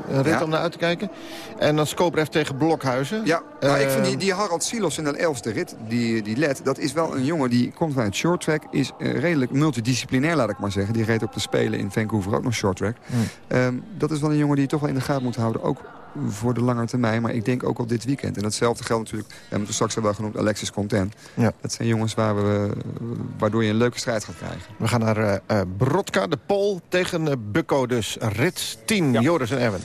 een rit ja. om naar uit te kijken. En dan Skobrev tegen Blokhuizen.
Ja, nou, ik vind die, die Harald Silos in de elfste rit, die, die let... dat is wel een jongen die komt van het short track. Is redelijk multidisciplinair, laat ik maar zeggen. Die reed op de Spelen in Vancouver ook nog short track. Hmm. Um, dat is wel een jongen die je toch wel in de gaten moet houden. Ook voor de lange termijn. Maar ik denk ook op dit weekend. En hetzelfde geldt natuurlijk, we hebben het straks al wel genoemd, Alexis Content. Ja. Dat zijn jongens waar we, waardoor je een leuke strijd gaat krijgen.
We gaan naar uh, Brodka, de Pol tegen uh, Bukko dus. Rit 10, ja. Joris en Erwin.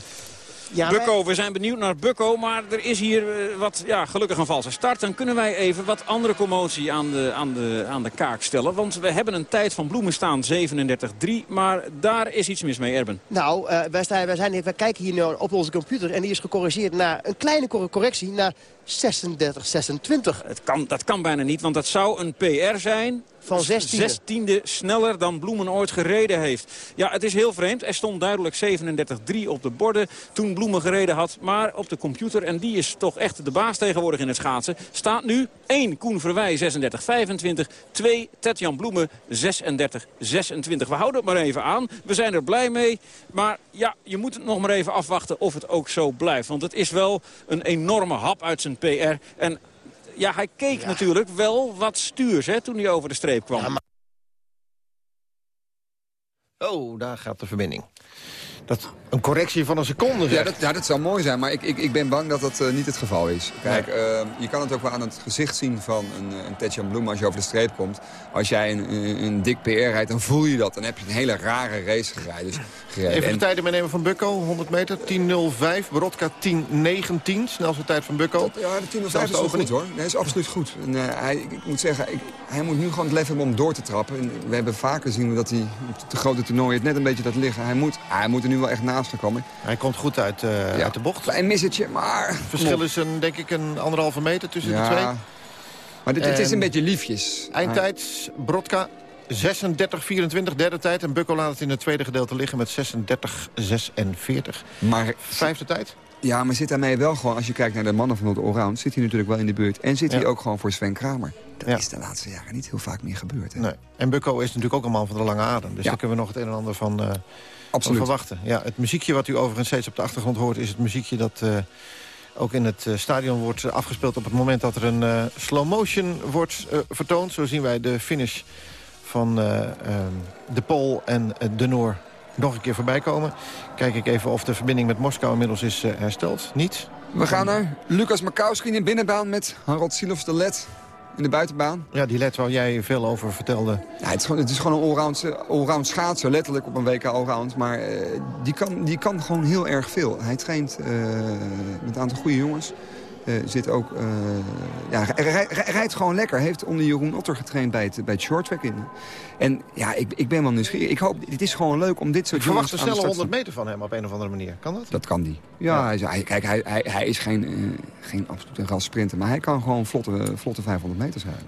Ja, wij... we zijn benieuwd naar Bukko, maar er is hier uh, wat, ja, gelukkig een valse start. Dan kunnen wij even wat andere commotie aan de, aan de, aan de kaak stellen. Want we hebben een tijd van bloemen staan, 37-3, maar daar is iets mis mee, Erben.
Nou, uh, wij, staan, wij, zijn, wij kijken hier nu op onze computer en die is gecorrigeerd naar een kleine correctie, naar
Het kan, dat kan bijna niet, want dat zou een PR zijn
van 16e.
16e sneller dan Bloemen ooit gereden heeft. Ja, het is heel vreemd. Er stond duidelijk 37-3 op de borden toen Bloemen gereden had. Maar op de computer, en die is toch echt de baas tegenwoordig in het schaatsen... staat nu 1 Koen Verwij 36-25, 2 Tetjan Bloemen 36-26. We houden het maar even aan. We zijn er blij mee. Maar ja, je moet het nog maar even afwachten of het ook zo blijft. Want het is wel een enorme hap uit zijn PR. En ja, hij keek natuurlijk wel wat stuurs hè, toen hij over de streep kwam.
Oh, daar gaat de verbinding. Dat, een correctie van een seconde,
Ja dat, ja, dat zou mooi zijn, maar ik, ik, ik ben bang dat dat eh, niet het geval is. Kijk, eh, je kan het ook wel aan het gezicht zien van een, eh, een Tetjan Bloem als je over de streep komt. Als jij een, een, een dik PR rijdt, dan voel je dat. Dan heb je een hele rare race gereden. Dus, gereden.
Even de
En-
tijden meenemen van Bukko, 100 meter, 10.05. Brodka 10.19, snelste tijd van Bukko.
Ja, de 10 of
Zelfs
5 is wel
opening.
goed hoor. Nee, is absoluut goed. En, eh, hij, ik, ik moet zeggen, ik, hij moet nu gewoon het lef hebben om door te trappen. En we hebben vaker zien dat hij op de grote toernooien het net een beetje laat liggen. Hij moet, hij moet er nu wel echt naast gaan komen.
Hij komt goed uit, eh, uit de bocht.
Klein missetje, maar...
Het verschil is een, denk ik een anderhalve meter tussen
Ja,
de twee.
Maar dit, het is
En
een beetje liefjes.
Eindtijd, Brodka 36-24, derde tijd. En Bukko laat het in het tweede gedeelte liggen met 36-46.
Maar,
Vijfde tijd?
Ja, maar zit daarmee wel gewoon, als je kijkt naar de mannen van het allround... zit hij natuurlijk wel in de buurt. En zit hij ook gewoon voor Sven Kramer. Dat
Ja.
is de laatste jaren niet heel vaak meer gebeurd. Hè?
Nee. En Bukko is natuurlijk ook een man van de lange adem. Dus
Ja.
daar kunnen we nog het een en ander van, eh, van verwachten. Ja, het muziekje wat u overigens steeds op de achtergrond hoort... is het muziekje dat eh, ook in het eh, stadion wordt afgespeeld... op het moment dat er een slow motion wordt vertoond. Zo zien wij de finish van eh, ehm, de Pool en eh, de Noor nog een keer voorbij komen. Kijk ik even of de verbinding met Moskou inmiddels is eh, hersteld. Niet?
We gaan naar Lucas Makowski in de binnenbaan met Harold Silos de Let in de buitenbaan.
Ja, die led waar jij veel over vertelde.
Ja, het, is gewoon, het is gewoon een allround, allround schaatser, letterlijk op een WK allround. Maar die, kan, die kan gewoon heel erg veel. Hij traint met een aantal goede jongens. Eh, zit ook, eh, ja, rijdt gewoon lekker. Heeft onder Jeroen Otter getraind bij het, bij het shorttrack in. En ja, ik, ik ben wel nieuwsgierig. Ik hoop, het is gewoon leuk om dit soort jongens aan
snelle
start
100
te-
meter van hem op een of andere manier. Kan dat?
Dat kan die. Ja, Hij, kijk, hij, hij, hij is geen, eh, geen absolute ras sprinter. Maar hij kan gewoon vlotte, vlotte 500 meter rijden.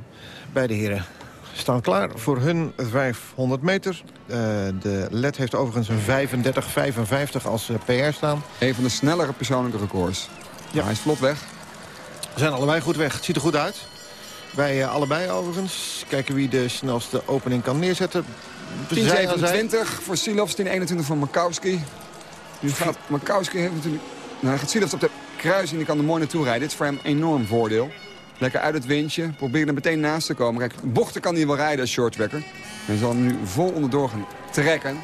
Beide heren staan klaar voor hun 500 meter. De LED heeft overigens een 35-55 als PR staan.
Een van de snellere persoonlijke records. Ja. Hij is vlot weg.
Ze zijn allebei goed weg. Het ziet er goed uit. Wij eh, allebei overigens. Kijken wie de snelste opening kan neerzetten. Zij aan zij.
10.27 voor Silovs, 10.21 voor Makowski. Nu gaat Makowski heeft natuurlijk... Nou, hij gaat Silovs op de kruis en die kan er mooi naartoe rijden. Dit is voor hem een enorm voordeel. Lekker uit het windje. Probeer er meteen naast te komen. Kijk, bochten kan hij wel rijden als shorttracker. Hij zal hem nu vol onderdoor gaan trekken.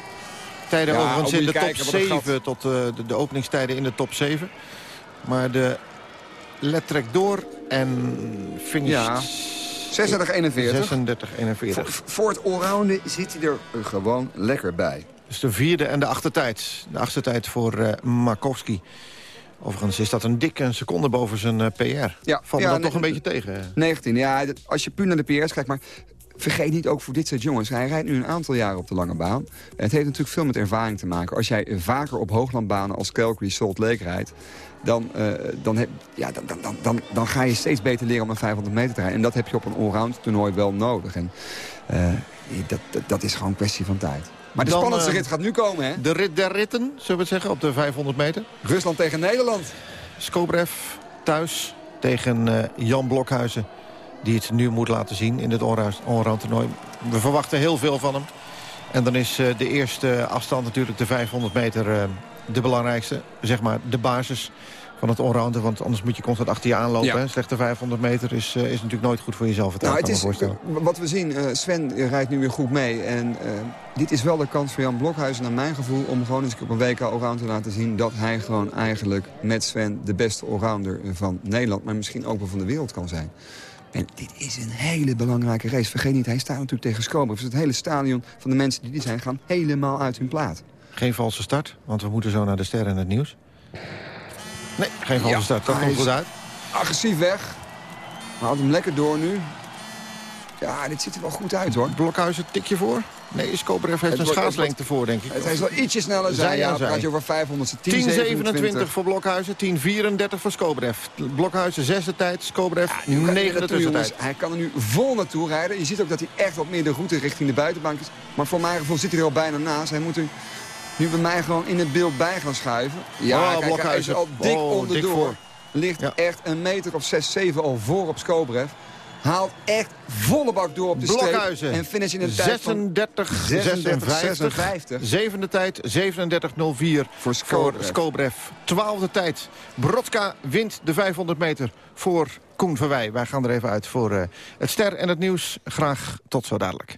Tijden
Ja,
overigens in de top
kijken wat een gat.
7 tot eh, de, de openingstijden in de top 7. Maar de LED trekt door en finisht...
Ja. 36-41.
36-41.
Voor, voor het allrounden zit hij er gewoon lekker bij.
Dus de vierde en de achtste tijd. De achtste tijd voor eh Markowski. Overigens is dat een dikke seconde boven zijn eh, PR.
Ja,
Valt me
ja,
dat toch een beetje tegen.
19, ja, als je puur naar de PR's kijkt, maar vergeet niet ook voor dit soort jongens. Hij rijdt nu een aantal jaren op de lange baan. Het heeft natuurlijk veel met ervaring te maken. Als jij vaker op hooglandbanen als Calgary, Salt Lake rijdt... Dan, eh, dan, heb, ja, dan, dan, dan, dan, ga je steeds beter leren om een 500 meter te rijden. En dat heb je op een allround toernooi wel nodig. En eh, dat, dat, dat is gewoon een kwestie van tijd. Maar de spannendste
eh,
rit gaat nu komen, hè?
De rit der ritten, zullen we het zeggen, op de 500 meter.
Rusland tegen Nederland.
Skobrev thuis tegen eh, Jan Blokhuizen. Die het nu moet laten zien in dit allround allround toernooi. We verwachten heel veel van hem. En dan is eh, de eerste afstand natuurlijk de 500 meter eh, de belangrijkste. Zeg maar de basis van het allrounden. Want anders moet je constant achter je aanlopen.
Ja.
Hè? Slechte 500 meter is, eh, is natuurlijk nooit goed voor jezelf.
Nou, het is, wat we zien, Sven rijdt nu weer goed mee. En dit is wel de kans voor Jan Blokhuizen, naar mijn gevoel... om gewoon eens op een WK allround te laten zien... dat hij gewoon eigenlijk met Sven de beste allrounder van Nederland... maar misschien ook wel van de wereld kan zijn. En dit is een hele belangrijke race. Vergeet niet, hij staat natuurlijk tegen Skobrev. Dus het hele stadion van de mensen die er zijn... gaan helemaal uit hun plaat.
Geen valse start, want we moeten zo naar de sterren in het nieuws. Nee, geen valse
Ja,
start. Dat komt goed uit.
Agressief weg. Haalt hem lekker door nu. Ja, dit ziet er wel goed uit, hoor.
Blokhuizen, tikje voor? Nee, Skobrev heeft een schaatslengte voor, denk ik.
Het is wel ietsje sneller.
Zij
Zij, ja, dan praat je over 500.
10.27 voor Blokhuizen, 10.34 voor Skobrev. Blokhuizen zesde tijd,
hij er
negende tussentijd.
Hij kan er nu vol naartoe rijden. Je ziet ook dat hij echt wat meer de route richting de buitenbank is. Maar voor mijn gevoel zit hij er al bijna naast. Hij moet er nu bij mij gewoon in het beeld bij gaan schuiven. Ja,
Oh,
kijk, hij is
Blokhuizen.
al dik
Oh,
onderdoor. Ligt echt een meter of 6, 7 al voor op Skobrev. Haalt echt volle bak door op de.
Blokhuizen.
En finish in een tijd van
36,
36,
56.
56.
Zevende tijd, 37.04 voor
Skobrev.
Skobrev. Twaalfde tijd. Brodka wint de 500 meter voor Koen Verwij. Wij gaan er even uit voor eh, het ster en het nieuws. Graag tot zo dadelijk.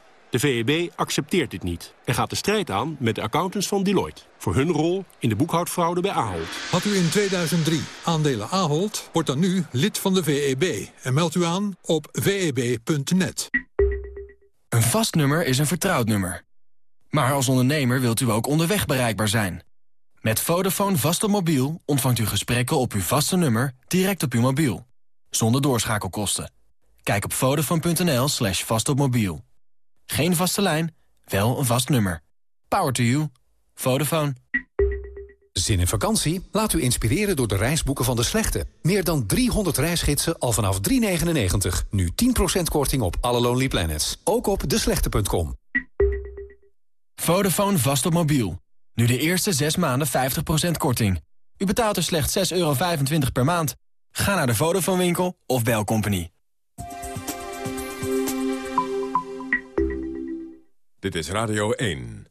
De VEB accepteert dit niet en gaat de strijd aan met de accountants van Deloitte... voor hun rol in de boekhoudfraude bij Ahold.
Had u in 2003 aandelen Ahold, wordt dan nu lid van de VEB... en meldt u aan op veb.net.
Een vast nummer is een vertrouwd nummer. Maar als ondernemer wilt u ook onderweg bereikbaar zijn. Met Vodafone vast op mobiel ontvangt u gesprekken op uw vaste nummer direct op uw mobiel. Zonder doorschakelkosten. Kijk op vodafone.nl slash vastopmobiel. Geen vaste lijn, wel een vast nummer. Power to you. Vodafone.
Zin in vakantie? Laat u inspireren door de reisboeken van De Slechte. Meer dan 300 reisgidsen al vanaf 3,99. Nu 10% korting op alle Lonely Planets. Ook op deslechte.com.
Vodafone vast op mobiel. Nu de eerste 6 maanden 50% korting. U betaalt er slechts 6,25 euro per maand. Ga naar de Vodafone winkel of bel Company.
Dit is Radio 1.